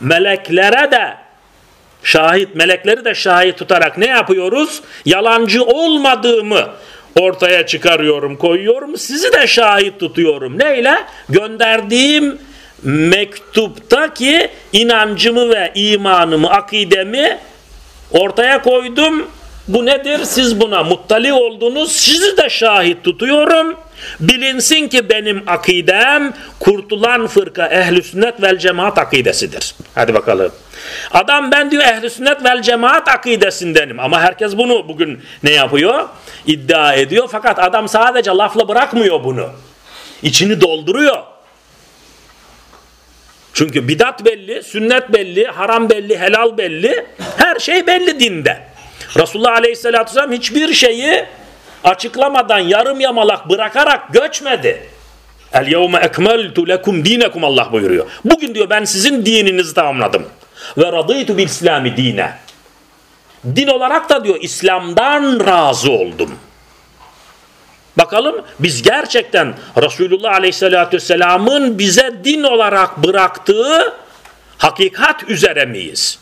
meleklere de şahit, melekleri de şahit tutarak ne yapıyoruz? Yalancı olmadığımı ortaya çıkarıyorum, koyuyorum. Sizi de şahit tutuyorum. Neyle? Gönderdiğim mektuptaki inancımı ve imanımı, akidemi ortaya koydum. Bu nedir? Siz buna muttali oldunuz. Sizi de şahit tutuyorum. Bilinsin ki benim akidem kurtulan fırka ehl sünnet vel cemaat akidesidir. Hadi bakalım. Adam ben diyor ehl sünnet vel cemaat akidesindenim. Ama herkes bunu bugün ne yapıyor? İddia ediyor. Fakat adam sadece lafla bırakmıyor bunu. İçini dolduruyor. Çünkü bidat belli, sünnet belli, haram belli, helal belli. Her şey belli dinde. Resulullah Aleyhisselatü Vesselam hiçbir şeyi açıklamadan yarım yamalak bırakarak göçmedi. El yevme ekmeltu lekum dinekum Allah buyuruyor. Bugün diyor ben sizin dininizi tamamladım. Ve radıytu bil İslami dine. Din olarak da diyor İslam'dan razı oldum. Bakalım biz gerçekten Resulullah Aleyhisselatü Vesselam'ın bize din olarak bıraktığı hakikat üzere miyiz?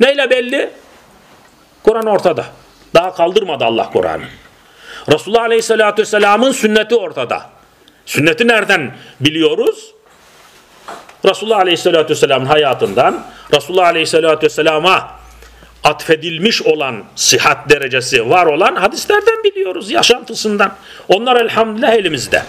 Neyle belli? Kur'an ortada. Daha kaldırmadı Allah Kur'an'ı. Resulullah Aleyhisselatü Vesselam'ın sünneti ortada. Sünneti nereden biliyoruz? Resulullah Aleyhisselatü Vesselam'ın hayatından, Resulullah Aleyhisselatü Vesselam'a atfedilmiş olan sihat derecesi var olan hadislerden biliyoruz, yaşantısından. Onlar elhamdülillah elimizde.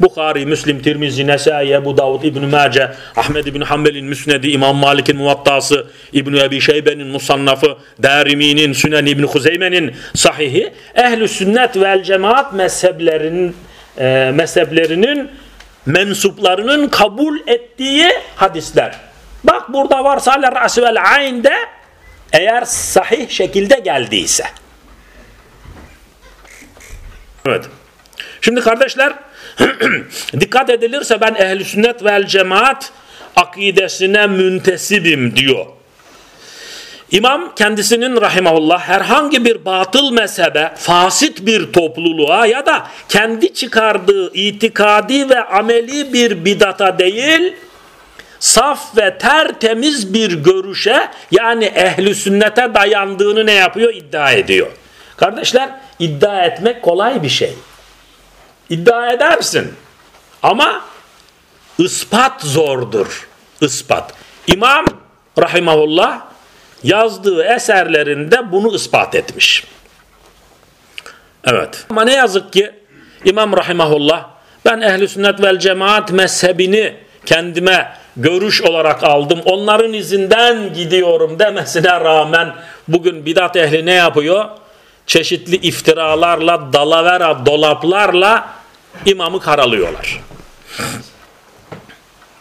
Bukhari, Müslim, Tirmizi, Nesai, Ebu Davud, İbn Mace, Ahmed İbn Hanbel'in Müsnedi, İmam Malik'in Muvattası, İbn Ebi Şeybe'nin Musannafı, Darimi'nin, Sünen İbn Huzeyme'nin Sahihi, Ehl-i Sünnet vel Cemaat mezheplerinin e, mezheplerinin mensuplarının kabul ettiği hadisler. Bak burada var Salih Ra'si vel Ayn'de eğer sahih şekilde geldiyse. Evet. Şimdi kardeşler dikkat edilirse ben ehli sünnet vel cemaat akidesine müntesibim diyor. İmam kendisinin rahimahullah herhangi bir batıl mezhebe, fasit bir topluluğa ya da kendi çıkardığı itikadi ve ameli bir bidata değil, saf ve tertemiz bir görüşe yani ehli sünnete dayandığını ne yapıyor? iddia ediyor. Kardeşler iddia etmek kolay bir şey. İddia edersin. Ama ispat zordur. Ispat. İmam rahimahullah yazdığı eserlerinde bunu ispat etmiş. Evet. Ama ne yazık ki İmam Rahimahullah ben ehli sünnet vel cemaat mezhebini kendime görüş olarak aldım. Onların izinden gidiyorum demesine rağmen bugün bidat ehli ne yapıyor? Çeşitli iftiralarla, dalavera, dolaplarla imamı karalıyorlar.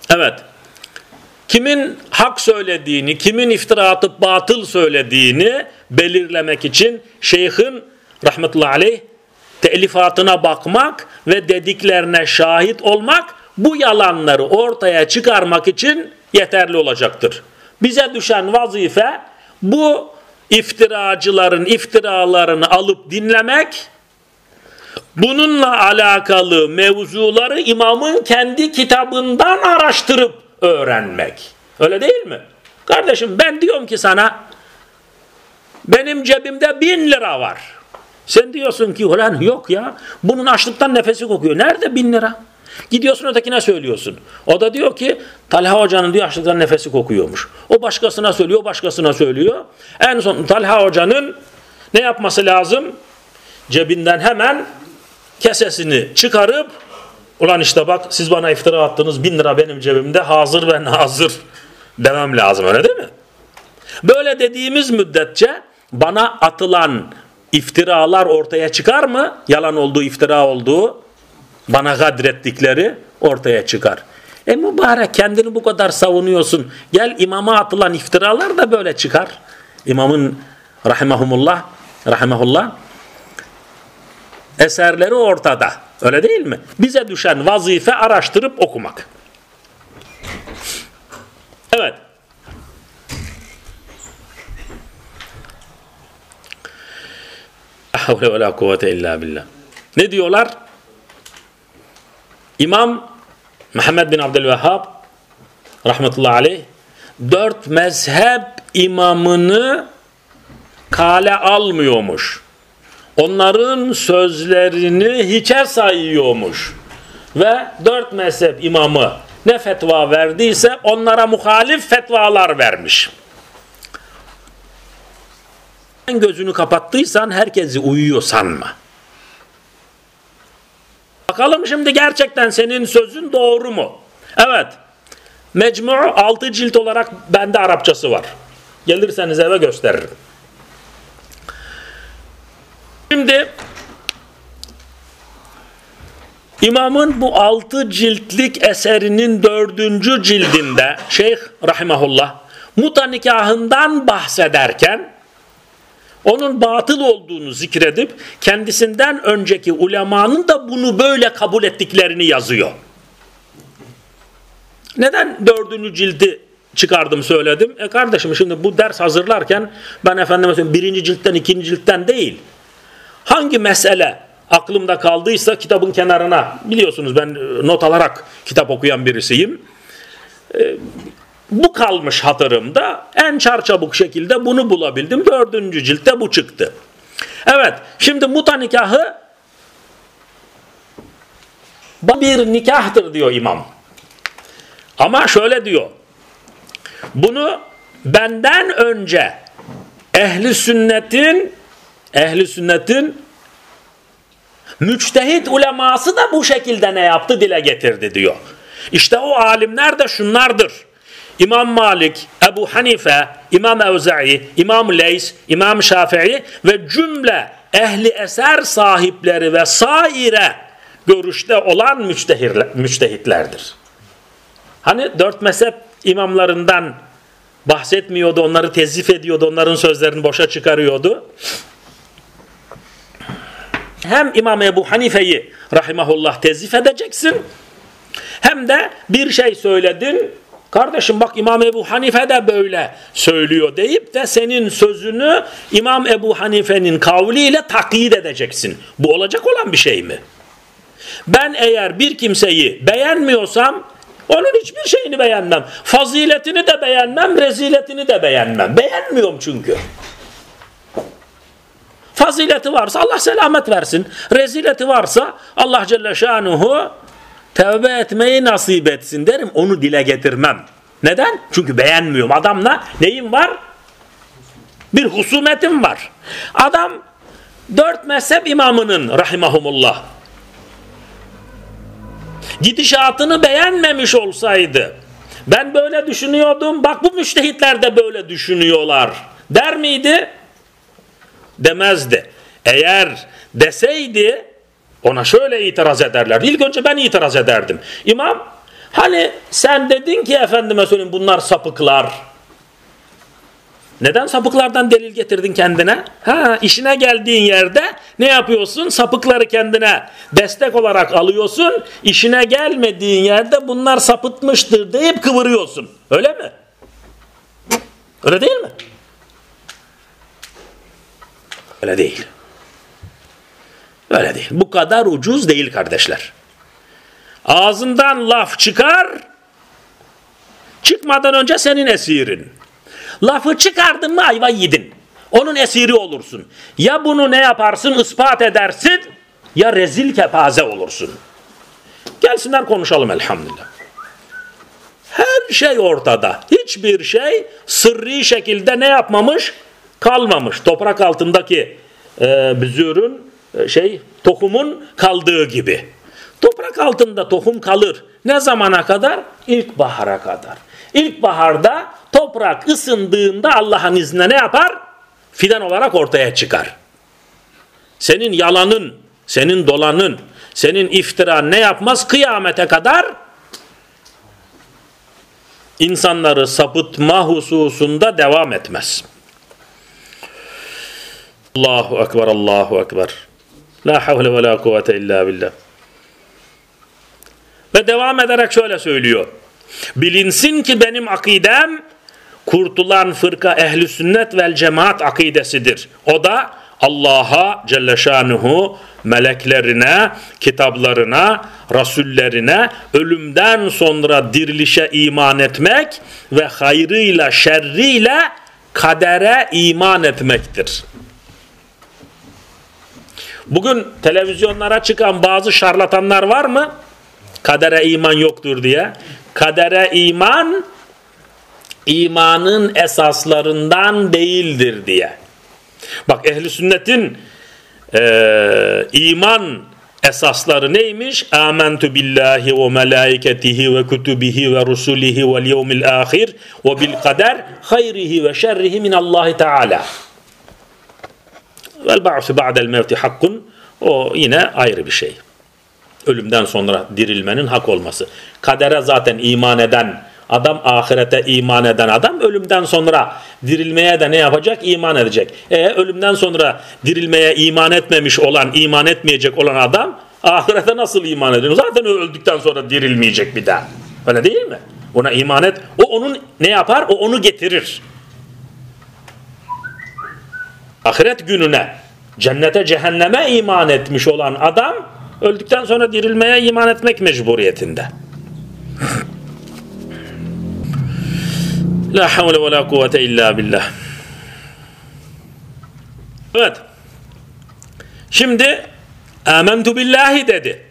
Evet. Kimin hak söylediğini, kimin iftira atıp batıl söylediğini belirlemek için şeyhin rahmetullahi aleyh telifatına bakmak ve dediklerine şahit olmak bu yalanları ortaya çıkarmak için yeterli olacaktır. Bize düşen vazife bu iftiracıların iftiralarını alıp dinlemek, bununla alakalı mevzuları imamın kendi kitabından araştırıp öğrenmek. Öyle değil mi? Kardeşim ben diyorum ki sana benim cebimde bin lira var. Sen diyorsun ki ulan yok ya bunun açlıktan nefesi kokuyor. Nerede bin lira? Gidiyorsun ötekine söylüyorsun. O da diyor ki Talha Hoca'nın diyor açlıktan nefesi kokuyormuş. O başkasına söylüyor, başkasına söylüyor. En son Talha Hoca'nın ne yapması lazım? Cebinden hemen kesesini çıkarıp ulan işte bak siz bana iftira attınız bin lira benim cebimde hazır ve nazır demem lazım öyle değil mi? Böyle dediğimiz müddetçe bana atılan iftiralar ortaya çıkar mı? Yalan olduğu, iftira olduğu bana gadrettikleri ortaya çıkar. E mübarek kendini bu kadar savunuyorsun. Gel imama atılan iftiralar da böyle çıkar. İmamın rahimahumullah rahimahullah eserleri ortada. Öyle değil mi? Bize düşen vazife araştırıp okumak. Evet. havle ve la. Ne diyorlar? İmam Muhammed bin Abdülvehhab rahmetullahi aleyh dört mezhep imamını kale almıyormuş. Onların sözlerini hiçe sayıyormuş. Ve dört mezhep imamı ne fetva verdiyse onlara muhalif fetvalar vermiş. Gözünü kapattıysan herkesi uyuyor sanma. Bakalım şimdi gerçekten senin sözün doğru mu? Evet. Mecmu 6 cilt olarak bende Arapçası var. Gelirseniz eve gösteririm. Şimdi İmamın bu altı ciltlik eserinin dördüncü cildinde Şeyh Rahimahullah muta nikahından bahsederken onun batıl olduğunu zikredip kendisinden önceki ulemanın da bunu böyle kabul ettiklerini yazıyor. Neden dördüncü cildi çıkardım söyledim? E kardeşim şimdi bu ders hazırlarken ben söyleyeyim birinci ciltten ikinci ciltten değil. Hangi mesele aklımda kaldıysa kitabın kenarına biliyorsunuz ben not alarak kitap okuyan birisiyim. E, bu kalmış hatırımda. En çarçabuk şekilde bunu bulabildim. Dördüncü ciltte bu çıktı. Evet şimdi muta nikahı bir nikahtır diyor imam. Ama şöyle diyor. Bunu benden önce ehli sünnetin ehli sünnetin müçtehit uleması da bu şekilde ne yaptı dile getirdi diyor. İşte o alimler de şunlardır. İmam Malik, Ebu Hanife, İmam Evza'i, İmam Leys, İmam Şafii ve cümle ehli eser sahipleri ve saire görüşte olan müçtehitlerdir. Hani dört mezhep imamlarından bahsetmiyordu, onları tezif ediyordu, onların sözlerini boşa çıkarıyordu. Hem İmam Ebu Hanife'yi rahimahullah tezif edeceksin, hem de bir şey söyledin, Kardeşim bak İmam Ebu Hanife de böyle söylüyor deyip de senin sözünü İmam Ebu Hanife'nin kavliyle takyit edeceksin. Bu olacak olan bir şey mi? Ben eğer bir kimseyi beğenmiyorsam onun hiçbir şeyini beğenmem. Faziletini de beğenmem, reziletini de beğenmem. Beğenmiyorum çünkü. Fazileti varsa Allah selamet versin. Rezileti varsa Allah Celle Şanuhu tevbe etmeyi nasip etsin derim onu dile getirmem. Neden? Çünkü beğenmiyorum. Adamla neyim var? Bir husumetim var. Adam dört mezhep imamının rahimahumullah gidişatını beğenmemiş olsaydı ben böyle düşünüyordum bak bu müştehitler de böyle düşünüyorlar der miydi? Demezdi. Eğer deseydi ona şöyle itiraz ederler. İlk önce ben itiraz ederdim. İmam hani sen dedin ki efendime söyleyeyim bunlar sapıklar. Neden sapıklardan delil getirdin kendine? Ha, işine geldiğin yerde ne yapıyorsun? Sapıkları kendine destek olarak alıyorsun. İşine gelmediğin yerde bunlar sapıtmıştır deyip kıvırıyorsun. Öyle mi? Öyle değil mi? Öyle değil. Öyle değil. Bu kadar ucuz değil kardeşler. Ağzından laf çıkar, çıkmadan önce senin esirin. Lafı çıkardın mı ayva yedin. Onun esiri olursun. Ya bunu ne yaparsın ispat edersin ya rezil kepaze olursun. Gelsinler konuşalım elhamdülillah. Her şey ortada. Hiçbir şey sırrı şekilde ne yapmamış? Kalmamış. Toprak altındaki e, büzürün şey tohumun kaldığı gibi. Toprak altında tohum kalır. Ne zamana kadar? İlkbahara kadar. İlkbaharda toprak ısındığında Allah'ın izniyle ne yapar? Fidan olarak ortaya çıkar. Senin yalanın, senin dolanın, senin iftiran ne yapmaz? Kıyamete kadar insanları sapıtma hususunda devam etmez. Allahu Ekber, Allahu Ekber. La havle ve la kuvvete illa billah. Ve devam ederek şöyle söylüyor. Bilinsin ki benim akidem kurtulan fırka ehli sünnet vel cemaat akidesidir. O da Allah'a Celle Şanuhu meleklerine, kitaplarına, rasullerine ölümden sonra dirilişe iman etmek ve hayrıyla şerriyle kadere iman etmektir. Bugün televizyonlara çıkan bazı şarlatanlar var mı? Kadere iman yoktur diye. Kadere iman imanın esaslarından değildir diye. Bak ehli sünnetin e, iman esasları neymiş? Amentu billahi ve melaiketihi ve kutubihi ve rusulihi ve yevmil ahir ve bil kader hayrihi ve şerrihi min Allahi Teala. Vel ba'su ba'del mevti hakkun. O yine ayrı bir şey. Ölümden sonra dirilmenin hak olması. Kadere zaten iman eden adam, ahirete iman eden adam ölümden sonra dirilmeye de ne yapacak? İman edecek. E ölümden sonra dirilmeye iman etmemiş olan, iman etmeyecek olan adam ahirete nasıl iman ediyor? Zaten öldükten sonra dirilmeyecek bir daha. Öyle değil mi? Ona iman et. O onun ne yapar? O onu getirir ahiret gününe, cennete cehenneme iman etmiş olan adam öldükten sonra dirilmeye iman etmek mecburiyetinde. La havle ve la kuvvete illa billah. Evet. Şimdi amentu billahi dedi.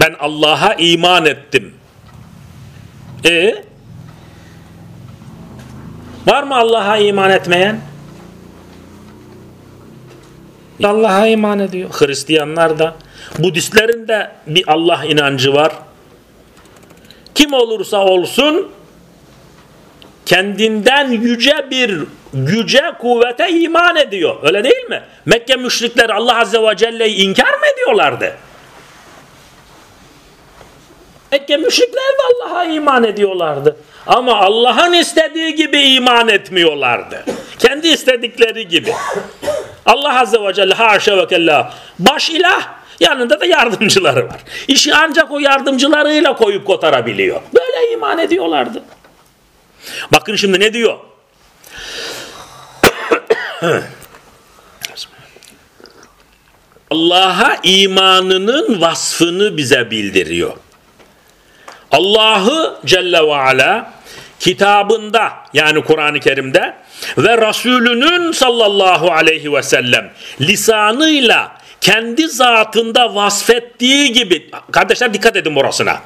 Ben Allah'a iman ettim. E Var mı Allah'a iman etmeyen? Allah'a iman ediyor. Hristiyanlar da. Budistlerin de bir Allah inancı var. Kim olursa olsun kendinden yüce bir güce, kuvvete iman ediyor. Öyle değil mi? Mekke müşrikleri Allah Azze ve Celle'yi inkar mı ediyorlardı? Mekke müşrikler de Allah'a iman ediyorlardı. Ama Allah'ın istediği gibi iman etmiyorlardı. Kendi istedikleri gibi. Allah Azze ve Celle haşa ve kella baş ilah yanında da yardımcıları var. İşi ancak o yardımcılarıyla koyup kotarabiliyor. Böyle iman ediyorlardı. Bakın şimdi ne diyor? Allah'a imanının vasfını bize bildiriyor. Allah'ı Celle ve Ala kitabında yani Kur'an-ı Kerim'de ve Resulünün sallallahu aleyhi ve sellem lisanıyla kendi zatında vasfettiği gibi kardeşler dikkat edin burasına.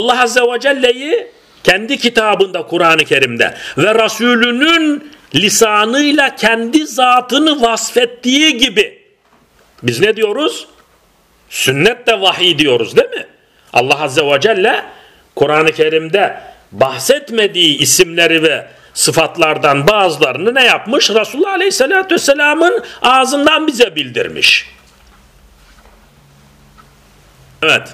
Allah Azze ve Celle'yi kendi kitabında Kur'an-ı Kerim'de ve Resulünün lisanıyla kendi zatını vasfettiği gibi biz ne diyoruz? Sünnet de vahiy diyoruz değil mi? Allah Azze ve Celle Kur'an-ı Kerim'de bahsetmediği isimleri ve sıfatlardan bazılarını ne yapmış? Resulullah Aleyhisselatü Vesselam'ın ağzından bize bildirmiş. Evet.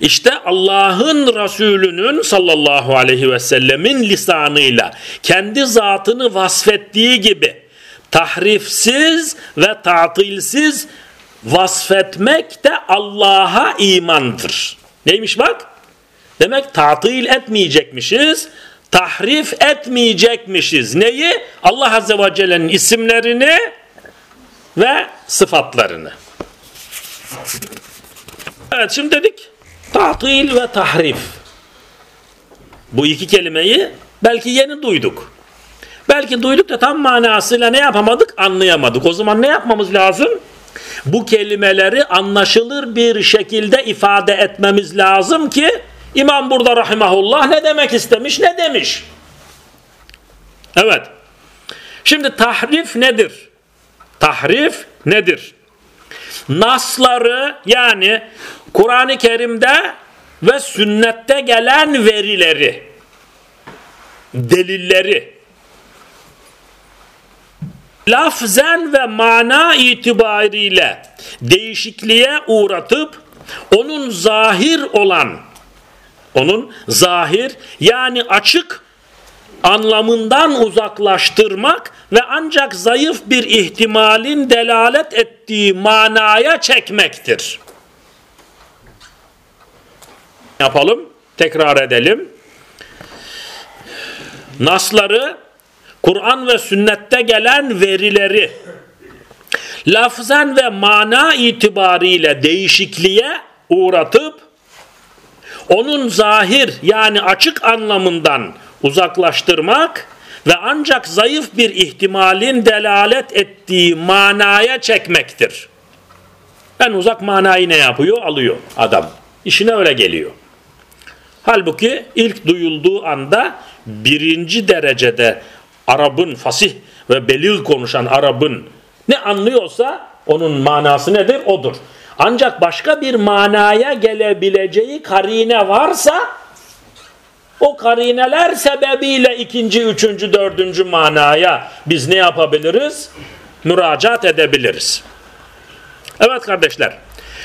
İşte Allah'ın Resulü'nün sallallahu aleyhi ve sellemin lisanıyla kendi zatını vasfettiği gibi tahrifsiz ve tatilsiz vasfetmek de Allah'a imandır. Neymiş bak? Demek tatil etmeyecekmişiz, tahrif etmeyecekmişiz. Neyi? Allah Azze ve Celle'nin isimlerini ve sıfatlarını. Evet şimdi dedik tatil ve tahrif. Bu iki kelimeyi belki yeni duyduk. Belki duyduk da tam manasıyla ne yapamadık anlayamadık. O zaman ne yapmamız lazım? Bu kelimeleri anlaşılır bir şekilde ifade etmemiz lazım ki İmam burada rahimahullah ne demek istemiş ne demiş. Evet. Şimdi tahrif nedir? Tahrif nedir? Nasları yani Kur'an-ı Kerim'de ve sünnette gelen verileri, delilleri lafzen ve mana itibariyle değişikliğe uğratıp onun zahir olan onun zahir yani açık anlamından uzaklaştırmak ve ancak zayıf bir ihtimalin delalet ettiği manaya çekmektir. Yapalım, tekrar edelim. Nasları, Kur'an ve sünnette gelen verileri, lafzen ve mana itibariyle değişikliğe uğratıp, onun zahir yani açık anlamından uzaklaştırmak ve ancak zayıf bir ihtimalin delalet ettiği manaya çekmektir. En uzak manayı ne yapıyor? Alıyor adam. İşine öyle geliyor. Halbuki ilk duyulduğu anda birinci derecede Arap'ın fasih ve belil konuşan Arap'ın ne anlıyorsa onun manası nedir? Odur. Ancak başka bir manaya gelebileceği karine varsa o karineler sebebiyle ikinci, üçüncü, dördüncü manaya biz ne yapabiliriz? Müracaat edebiliriz. Evet kardeşler.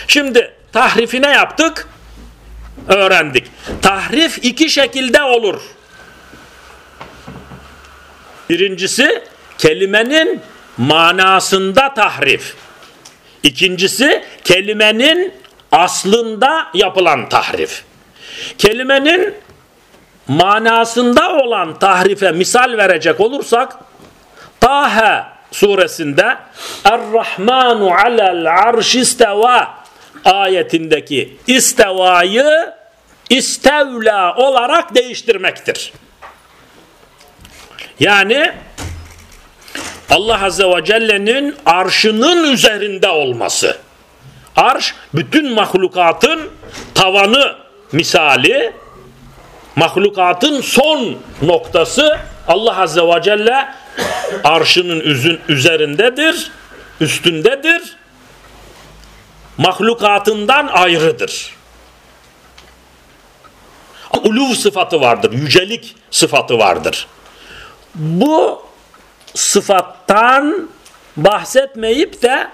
Şimdi tahrifine yaptık? Öğrendik. Tahrif iki şekilde olur. Birincisi kelimenin manasında tahrif. İkincisi kelimenin aslında yapılan tahrif. Kelimenin manasında olan tahrife misal verecek olursak Taha suresinde Er-Rahmanu alel arşisteva ayetindeki istevayı istevla olarak değiştirmektir. Yani Allah Azze ve Celle'nin arşının üzerinde olması. Arş bütün mahlukatın tavanı misali, mahlukatın son noktası Allah Azze ve Celle arşının üzerindedir, üstündedir, mahlukatından ayrıdır. Uluv sıfatı vardır, yücelik sıfatı vardır. Bu sıfattan bahsetmeyip de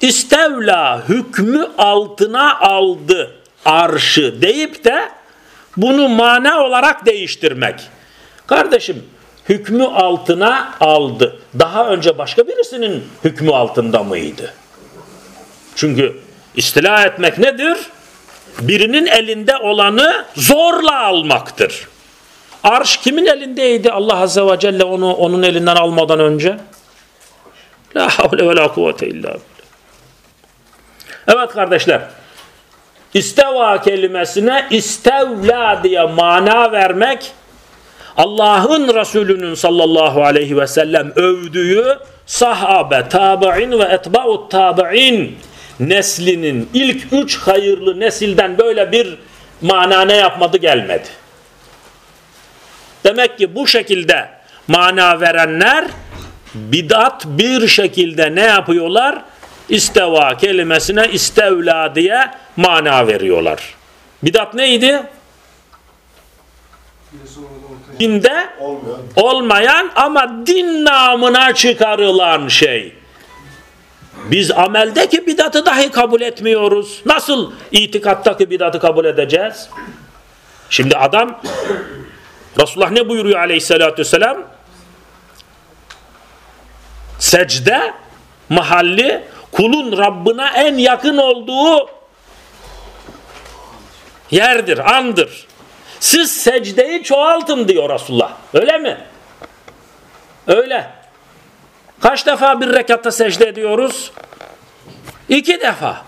istevla hükmü altına aldı arşı deyip de bunu mana olarak değiştirmek. Kardeşim hükmü altına aldı. Daha önce başka birisinin hükmü altında mıydı? Çünkü istila etmek nedir? Birinin elinde olanı zorla almaktır. Arş kimin elindeydi Allah Azze ve Celle onu onun elinden almadan önce? La havle ve la kuvvete illa billah. Evet kardeşler. İsteva kelimesine istevla diye mana vermek Allah'ın Resulü'nün sallallahu aleyhi ve sellem övdüğü sahabe, tabi'in ve etba'ut tabi'in neslinin ilk üç hayırlı nesilden böyle bir mana ne yapmadı gelmedi. Demek ki bu şekilde mana verenler bidat bir şekilde ne yapıyorlar? İsteva kelimesine istevla diye mana veriyorlar. Bidat neydi? Dinde olmayan ama din namına çıkarılan şey. Biz ameldeki bidatı dahi kabul etmiyoruz. Nasıl itikattaki bidatı kabul edeceğiz? Şimdi adam Resulullah ne buyuruyor aleyhissalatü vesselam? Secde mahalli kulun Rabbına en yakın olduğu yerdir, andır. Siz secdeyi çoğaltın diyor Resulullah. Öyle mi? Öyle. Kaç defa bir rekatta secde ediyoruz? İki defa.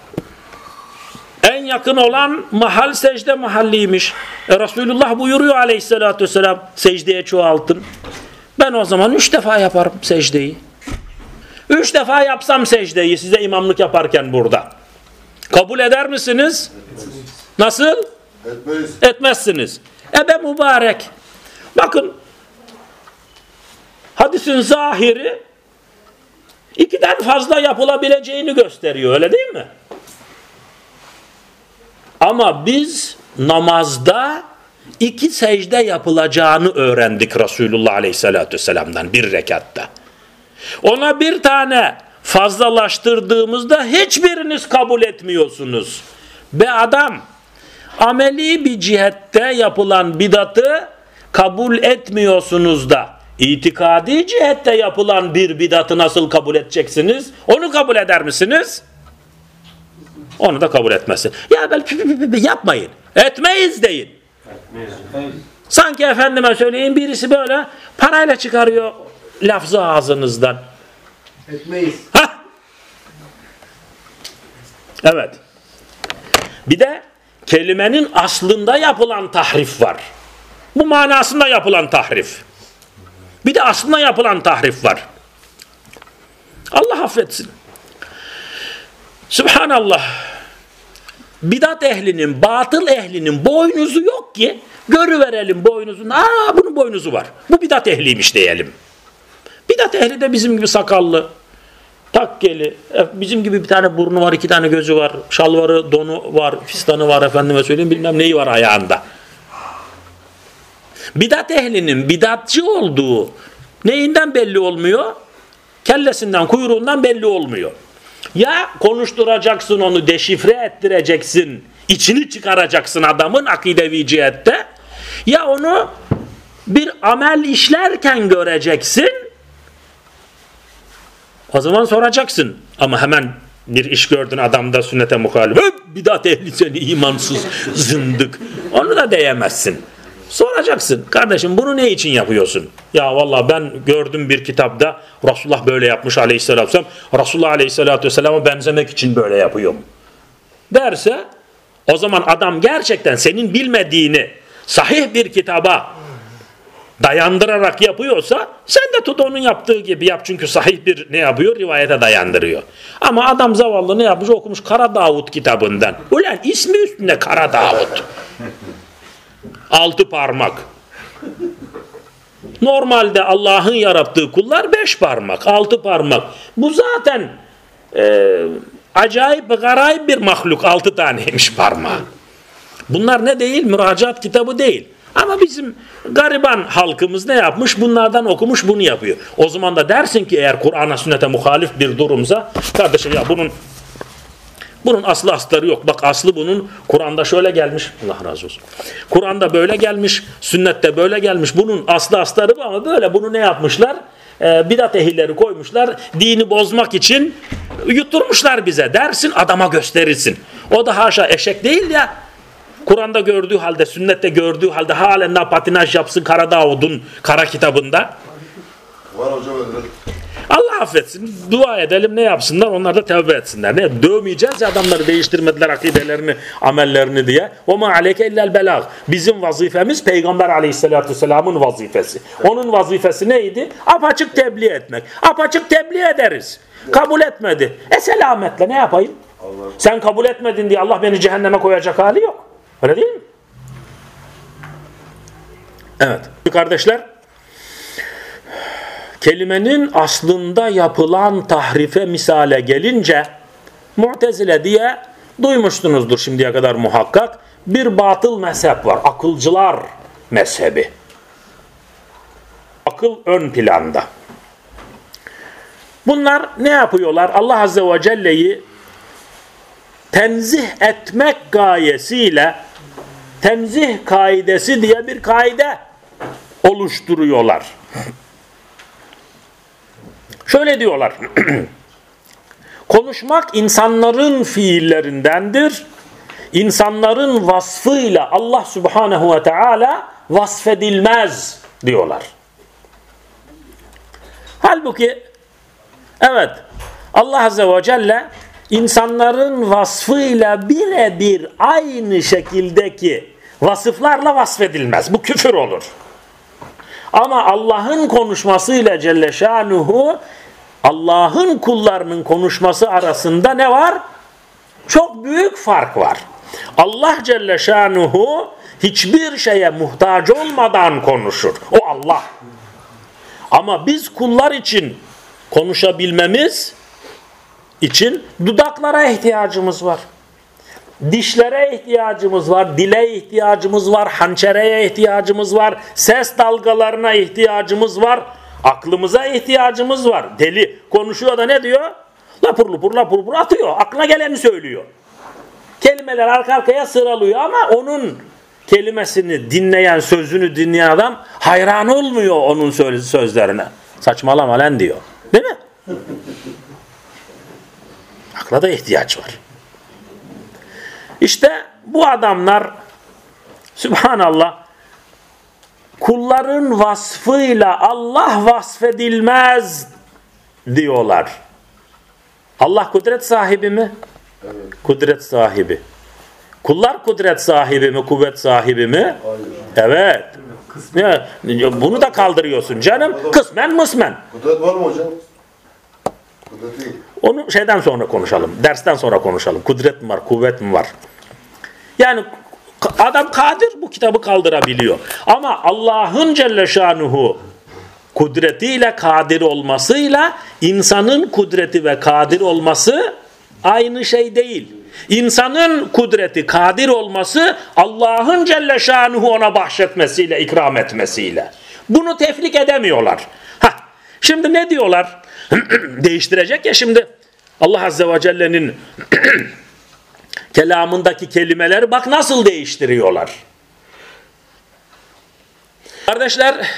En yakın olan mahal secde mahalliymiş. E Resulullah buyuruyor aleyhissalatü vesselam secdeye çoğaltın. Ben o zaman üç defa yaparım secdeyi. Üç defa yapsam secdeyi size imamlık yaparken burada. Kabul eder misiniz? Nasıl? Etmeyiz. Etmezsiniz. Ebe mübarek. Bakın hadisin zahiri ikiden fazla yapılabileceğini gösteriyor öyle değil mi? Ama biz namazda iki secde yapılacağını öğrendik Resulullah Aleyhisselatü Vesselam'dan bir rekatta. Ona bir tane fazlalaştırdığımızda hiçbiriniz kabul etmiyorsunuz. Be adam ameli bir cihette yapılan bidatı kabul etmiyorsunuz da itikadi cihette yapılan bir bidatı nasıl kabul edeceksiniz? Onu kabul eder misiniz? Onu da kabul etmesin. Ya ben yapmayın. Etmeyiz deyin. Sanki efendime söyleyin birisi böyle parayla çıkarıyor lafzı ağzınızdan. Etmeyiz. Hah. Evet. Bir de kelimenin aslında yapılan tahrif var. Bu manasında yapılan tahrif. Bir de aslında yapılan tahrif var. Allah affetsin. Subhanallah. Bidat ehlinin, batıl ehlinin boynuzu yok ki görüverelim boynuzunu. Aa bunun boynuzu var. Bu bidat ehliymiş diyelim. Bidat ehli de bizim gibi sakallı, takkeli, e, bizim gibi bir tane burnu var, iki tane gözü var, şalvarı, donu var, fistanı var efendime söyleyeyim bilmem neyi var ayağında. Bidat ehlinin bidatçı olduğu neyinden belli olmuyor? Kellesinden, kuyruğundan belli olmuyor. Ya konuşturacaksın onu, deşifre ettireceksin, içini çıkaracaksın adamın akidevi cihette. Ya onu bir amel işlerken göreceksin. O zaman soracaksın. Ama hemen bir iş gördün adamda sünnete muhalif. Bidat ehli seni imansız zındık. Onu da diyemezsin. Soracaksın. Kardeşim bunu ne için yapıyorsun? Ya valla ben gördüm bir kitapta Resulullah böyle yapmış aleyhissalatü vesselam. Resulullah aleyhissalatü vesselam'a benzemek için böyle yapıyorum. Derse o zaman adam gerçekten senin bilmediğini sahih bir kitaba dayandırarak yapıyorsa sen de tut onun yaptığı gibi yap. Çünkü sahih bir ne yapıyor? Rivayete dayandırıyor. Ama adam zavallı ne yapmış? Okumuş Kara Davut kitabından. Ulan ismi üstünde Kara Davut. Altı parmak. Normalde Allah'ın yarattığı kullar beş parmak, altı parmak. Bu zaten e, acayip garayip bir mahluk. Altı taneymiş parmağı. Bunlar ne değil? Müracaat kitabı değil. Ama bizim gariban halkımız ne yapmış? Bunlardan okumuş bunu yapıyor. O zaman da dersin ki eğer Kur'an'a sünnete muhalif bir durumsa kardeşim ya bunun bunun aslı asları yok. Bak aslı bunun Kur'an'da şöyle gelmiş. Allah razı olsun. Kur'an'da böyle gelmiş. Sünnette böyle gelmiş. Bunun aslı asları bu ama böyle bunu ne yapmışlar? Ee, bidat ehilleri koymuşlar. Dini bozmak için yutturmuşlar bize. Dersin adama gösterirsin. O da haşa eşek değil ya. Kur'an'da gördüğü halde, sünnette gördüğü halde halen ne patinaj yapsın Kara Davud'un kara kitabında. Var hocam öyle. Allah affetsin. Dua edelim ne yapsınlar? Onlar da tevbe etsinler. Ne? Dövmeyeceğiz ya adamları değiştirmediler akidelerini, amellerini diye. O ma aleyke illel belag. Bizim vazifemiz Peygamber aleyhissalatü vesselamın vazifesi. Onun vazifesi neydi? Apaçık tebliğ etmek. Apaçık tebliğ ederiz. Kabul etmedi. E selametle ne yapayım? Allah. Sen kabul etmedin diye Allah beni cehenneme koyacak hali yok. Öyle değil mi? Evet kardeşler kelimenin aslında yapılan tahrife misale gelince Mu'tezile diye duymuşsunuzdur şimdiye kadar muhakkak bir batıl mezhep var. Akılcılar mezhebi. Akıl ön planda. Bunlar ne yapıyorlar? Allah Azze ve Celle'yi tenzih etmek gayesiyle tenzih kaidesi diye bir kaide oluşturuyorlar. Şöyle diyorlar. Konuşmak insanların fiillerindendir. İnsanların vasfıyla Allah Subhanahu ve Teala vasfedilmez diyorlar. Halbuki evet Allah Azze ve Celle insanların vasfıyla birebir aynı şekildeki vasıflarla vasfedilmez. Bu küfür olur. Ama Allah'ın konuşmasıyla Celle Şanuhu Allah'ın kullarının konuşması arasında ne var? Çok büyük fark var. Allah Celle Şanuhu hiçbir şeye muhtaç olmadan konuşur. O Allah. Ama biz kullar için konuşabilmemiz için dudaklara ihtiyacımız var. Dişlere ihtiyacımız var, dile ihtiyacımız var, hançereye ihtiyacımız var, ses dalgalarına ihtiyacımız var, aklımıza ihtiyacımız var. Deli konuşuyor da ne diyor? Lapur lupur lapur lupur atıyor, aklına geleni söylüyor. Kelimeler arka arkaya sıralıyor ama onun kelimesini dinleyen, sözünü dinleyen adam hayran olmuyor onun sözlerine. Saçmalama lan diyor. Değil mi? Akla da ihtiyaç var. İşte bu adamlar Subhanallah kulların vasfıyla Allah vasfedilmez diyorlar. Allah kudret sahibi mi? Evet. Kudret sahibi. Kullar kudret sahibi mi, kuvvet sahibi mi? Hayır. Evet. Ya, bunu da kaldırıyorsun canım. Kısmen mısmen. Kudret var mı hocam? Kudret değil. Onu şeyden sonra konuşalım. Dersten sonra konuşalım. Kudret mi var, kuvvet mi var? Yani adam kadir bu kitabı kaldırabiliyor. Ama Allah'ın Celle Şanuhu kudretiyle kadir olmasıyla insanın kudreti ve kadir olması aynı şey değil. İnsanın kudreti, kadir olması Allah'ın Celle Şanuhu ona bahşetmesiyle, ikram etmesiyle. Bunu tefrik edemiyorlar. Hah, şimdi ne diyorlar? Değiştirecek ya şimdi Allah Azze ve Celle'nin kelamındaki kelimeleri bak nasıl değiştiriyorlar. Kardeşler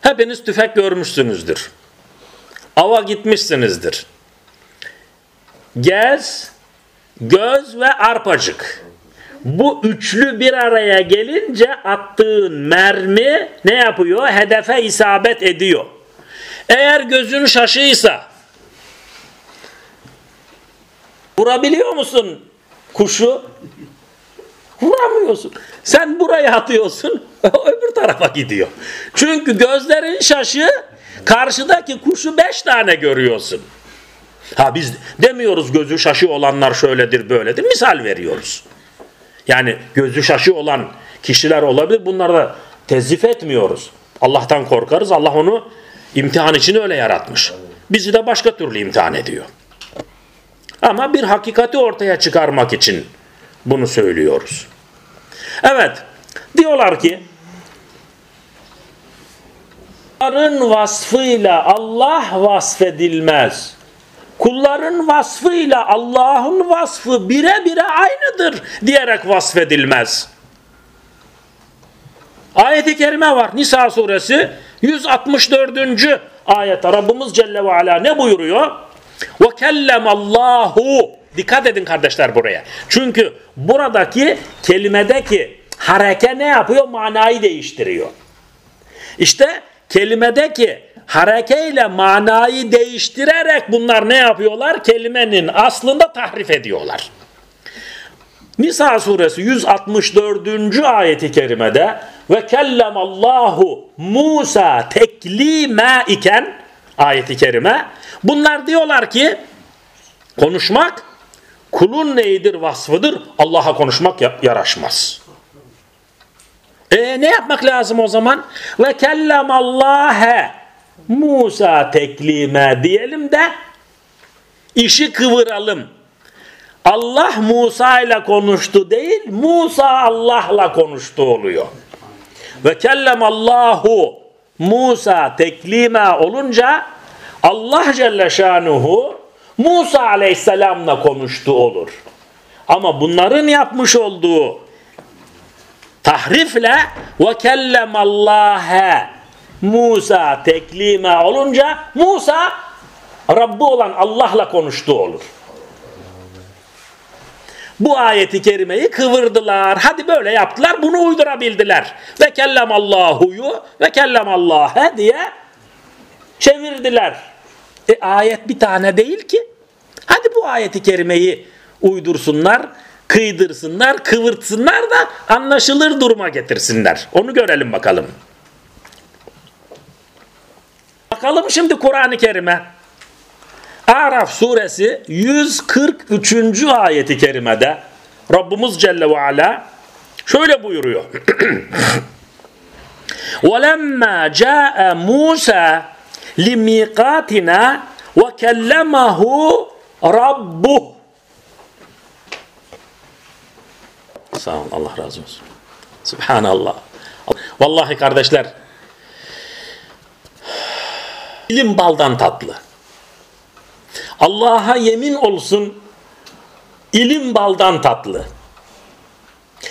hepiniz tüfek görmüşsünüzdür. Ava gitmişsinizdir. Gez, göz ve arpacık. Bu üçlü bir araya gelince attığın mermi ne yapıyor? Hedefe isabet ediyor. Eğer gözün şaşıysa vurabiliyor musun kuşu? Vuramıyorsun. Sen buraya atıyorsun, öbür tarafa gidiyor. Çünkü gözlerin şaşı, karşıdaki kuşu beş tane görüyorsun. Ha biz demiyoruz gözü şaşı olanlar şöyledir böyledir. Misal veriyoruz. Yani gözü şaşı olan kişiler olabilir. Bunları da tezif etmiyoruz. Allah'tan korkarız. Allah onu imtihan için öyle yaratmış. Bizi de başka türlü imtihan ediyor. Ama bir hakikati ortaya çıkarmak için bunu söylüyoruz. Evet. Diyorlar ki Kulların vasfıyla Allah vasfedilmez. Kulların vasfıyla Allah'ın vasfı bire bire aynıdır diyerek vasfedilmez. Ayet-i kerime var. Nisa suresi 164. ayette Rabbimiz Celle ve Ala ne buyuruyor? Ve kellemallahu Dikkat edin kardeşler buraya. Çünkü buradaki kelimedeki hareke ne yapıyor? Manayı değiştiriyor. İşte kelimedeki harekeyle manayı değiştirerek bunlar ne yapıyorlar? Kelimenin aslında tahrif ediyorlar. Nisa suresi 164. ayeti kerimede ve kellemallahu Musa teklime iken ayeti kerime bunlar diyorlar ki konuşmak kulun neyidir vasfıdır Allah'a konuşmak yaraşmaz. E ne yapmak lazım o zaman? Ve kellemallâhe Musa teklime diyelim de işi kıvıralım. Allah Musa ile konuştu değil, Musa Allah'la konuştu oluyor. Ve kellemallahu Musa teklime olunca Allah Celle Şanuhu Musa Aleyhisselam'la konuştu olur. Ama bunların yapmış olduğu tahrifle ve kellemallâhe Musa teklime olunca Musa Rabbi olan Allah'la konuştu olur. Bu ayeti kerimeyi kıvırdılar. Hadi böyle yaptılar. Bunu uydurabildiler. Ve kellemallahu ve kellemallâhe diye çevirdiler. E ayet bir tane değil ki. Hadi bu ayeti kerimeyi uydursunlar, kıydırsınlar, kıvırtsınlar da anlaşılır duruma getirsinler. Onu görelim bakalım. Bakalım şimdi Kur'an-ı Kerim'e. Araf suresi 143. ayeti kerimede Rabbimiz Celle ve Ala şöyle buyuruyor. وَلَمَّا جَاءَ مُوسَى لِمِيقَاتِنَا وَكَلَّمَهُ رَبُّهُ Sağ olun Allah razı olsun. Subhanallah. Vallahi kardeşler ilim baldan tatlı. Allah'a yemin olsun ilim baldan tatlı.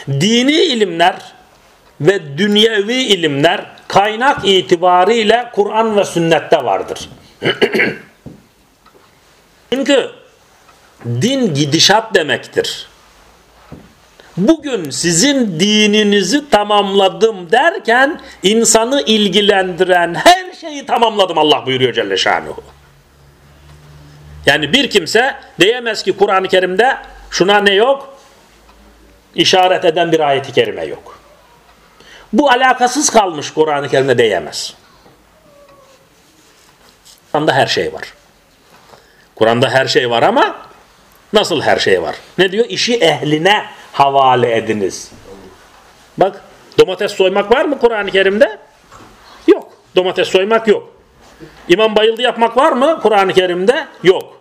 Dini ilimler ve dünyevi ilimler kaynak itibariyle Kur'an ve sünnette vardır. Çünkü din gidişat demektir. Bugün sizin dininizi tamamladım derken insanı ilgilendiren her şeyi tamamladım Allah buyuruyor Celle Şanuhu. Yani bir kimse diyemez ki Kur'an-ı Kerim'de şuna ne yok? İşaret eden bir ayeti kerime yok. Bu alakasız kalmış Kur'an-ı Kerim'de diyemez. Kur'an'da her şey var. Kur'an'da her şey var ama nasıl her şey var? Ne diyor? İşi ehline havale ediniz. Bak domates soymak var mı Kur'an-ı Kerim'de? Yok. Domates soymak yok. İmam bayıldı yapmak var mı Kur'an-ı Kerim'de? Yok.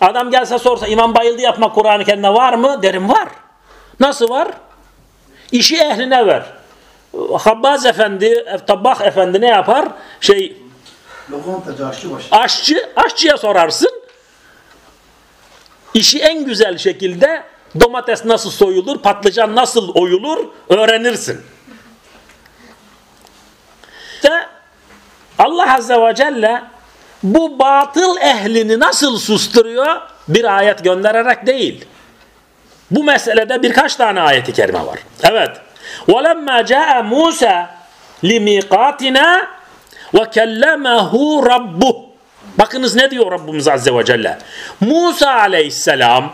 Adam gelse sorsa imam bayıldı yapmak Kur'an-ı Kerim'de var mı? Derim var. Nasıl var? İşi ehline ver. Habbaz efendi, Tabbah efendi ne yapar? Şey Lokantacı aşçı başı. aşçı, aşçıya sorarsın. İşi en güzel şekilde domates nasıl soyulur, patlıcan nasıl oyulur öğrenirsin. İşte Allah Azze ve Celle bu batıl ehlini nasıl susturuyor? Bir ayet göndererek değil. Bu meselede birkaç tane ayeti kerime var. Evet. وَلَمَّا جَاءَ مُوسَى لِمِيقَاتِنَا وَكَلَّمَهُ رَبُّهُ Bakınız ne diyor Rabbimiz Azze ve Celle. Musa aleyhisselam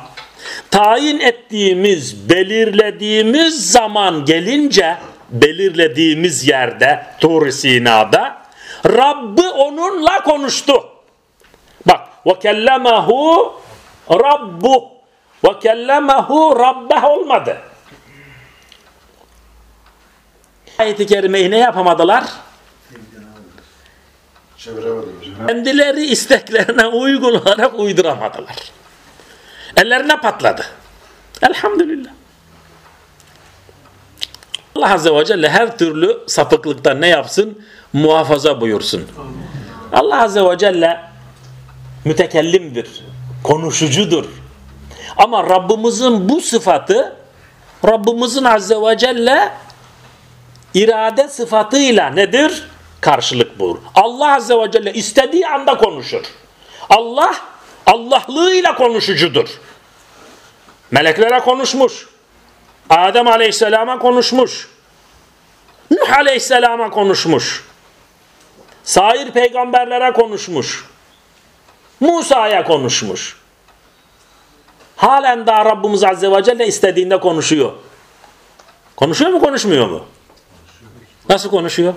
tayin ettiğimiz, belirlediğimiz zaman gelince, belirlediğimiz yerde Tur Sina'da Rabbi onunla konuştu. Bak ve kellemehu Rabbu ve kellemehu Rabbeh olmadı. Ayet-i kerimeyi ne yapamadılar? Kendileri isteklerine uygun olarak uyduramadılar. Ellerine patladı. Elhamdülillah. Allah Azze ve Celle her türlü sapıklıktan ne yapsın? Muhafaza buyursun. Allah Azze ve Celle mütekellimdir, konuşucudur. Ama Rabbimizin bu sıfatı Rabbimizin Azze ve Celle irade sıfatıyla nedir? Karşılık bulur. Allah Azze ve Celle istediği anda konuşur. Allah Allahlığıyla konuşucudur. Meleklere konuşmuş. Adem Aleyhisselam'a konuşmuş. Nuh Aleyhisselam'a konuşmuş. Sair peygamberlere konuşmuş. Musa'ya konuşmuş. Halen daha Rabbimiz Azze ve Celle istediğinde konuşuyor. Konuşuyor mu konuşmuyor mu? Nasıl konuşuyor?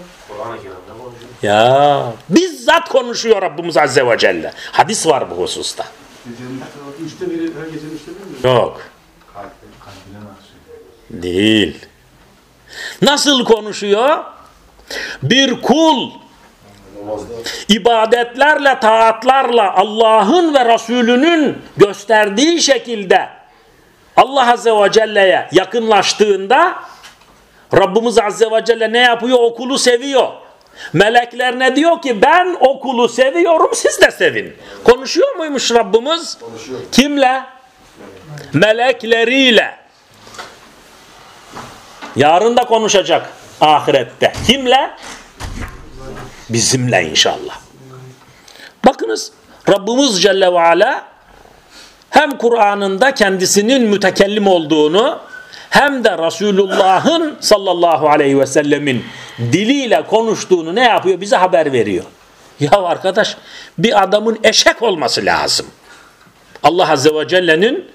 Ya bizzat konuşuyor Rabbimiz Azze ve Celle. Hadis var bu hususta. Yok. Değil. Nasıl konuşuyor? Bir kul. İbadetlerle, taatlarla Allah'ın ve Resulünün gösterdiği şekilde Allah Azze ve Celle'ye yakınlaştığında Rabbimiz Azze ve Celle ne yapıyor? O kulu seviyor. Melekler ne diyor ki ben o kulu seviyorum siz de sevin. Konuşuyor muymuş Rabbimiz? Konuşuyor. Kimle? Melekleriyle. Yarın da konuşacak ahirette. Kimle? Bizimle inşallah. Bakınız Rabbimiz Celle ve Ala hem Kur'an'ında kendisinin mütekellim olduğunu hem de Resulullah'ın sallallahu aleyhi ve sellemin diliyle konuştuğunu ne yapıyor? Bize haber veriyor. Ya arkadaş bir adamın eşek olması lazım. Allah Azze ve Celle'nin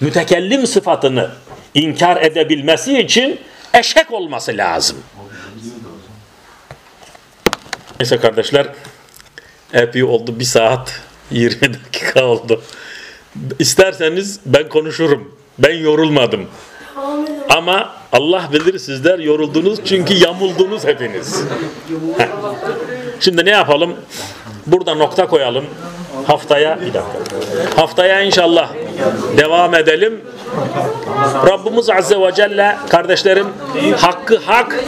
mütekellim sıfatını inkar edebilmesi için eşek olması lazım. Neyse kardeşler epey oldu bir saat 20 dakika oldu. İsterseniz ben konuşurum. Ben yorulmadım. Ama Allah bilir sizler yoruldunuz çünkü yamuldunuz hepiniz. Şimdi ne yapalım? Burada nokta koyalım. Haftaya bir dakika. Haftaya inşallah devam edelim. Rabbimiz Azze ve Celle kardeşlerim hakkı hak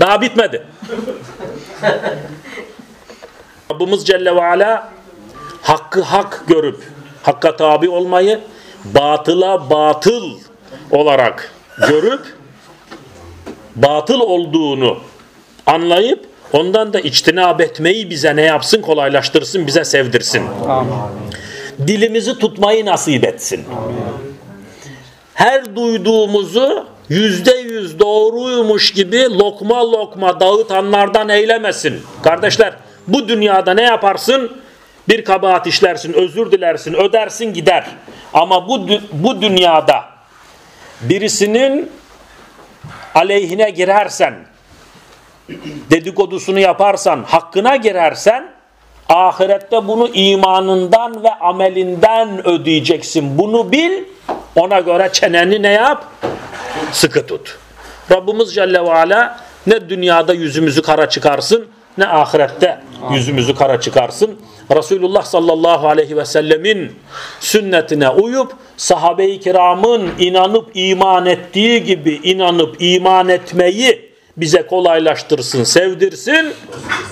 daha bitmedi. Rabbimiz Celle ve Ala hakkı hak görüp hakka tabi olmayı batıla batıl olarak görüp batıl olduğunu anlayıp ondan da içtinab etmeyi bize ne yapsın kolaylaştırsın bize sevdirsin. Dilimizi tutmayı nasip etsin. Her duyduğumuzu yüzde yüz doğruymuş gibi lokma lokma dağıtanlardan eylemesin. Kardeşler bu dünyada ne yaparsın? Bir kabahat işlersin, özür dilersin, ödersin gider. Ama bu, bu dünyada birisinin aleyhine girersen, dedikodusunu yaparsan, hakkına girersen, ahirette bunu imanından ve amelinden ödeyeceksin. Bunu bil, ona göre çeneni ne yap? Sıkı tut. Rabbimiz Celle ve Ala ne dünyada yüzümüzü kara çıkarsın, ne ahirette yüzümüzü kara çıkarsın. Resulullah sallallahu aleyhi ve sellemin sünnetine uyup sahabe-i kiramın inanıp iman ettiği gibi inanıp iman etmeyi bize kolaylaştırsın, sevdirsin,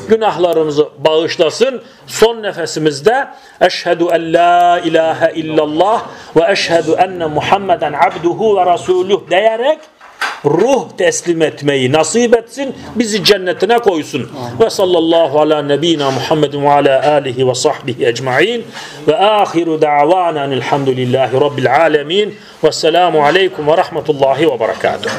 günahlarımızı bağışlasın. Son nefesimizde eşhedü en la ilahe illallah ve eşhedü enne Muhammeden abduhu ve resuluh diyerek ruh teslim etmeyi nasip etsin, bizi cennetine koysun. Ve sallallahu ala nebina Muhammedin ve ala alihi ve sahbihi ecma'in ve ahiru da'vanen elhamdülillahi rabbil alemin ve selamu aleyküm ve rahmetullahi ve berekatuhu.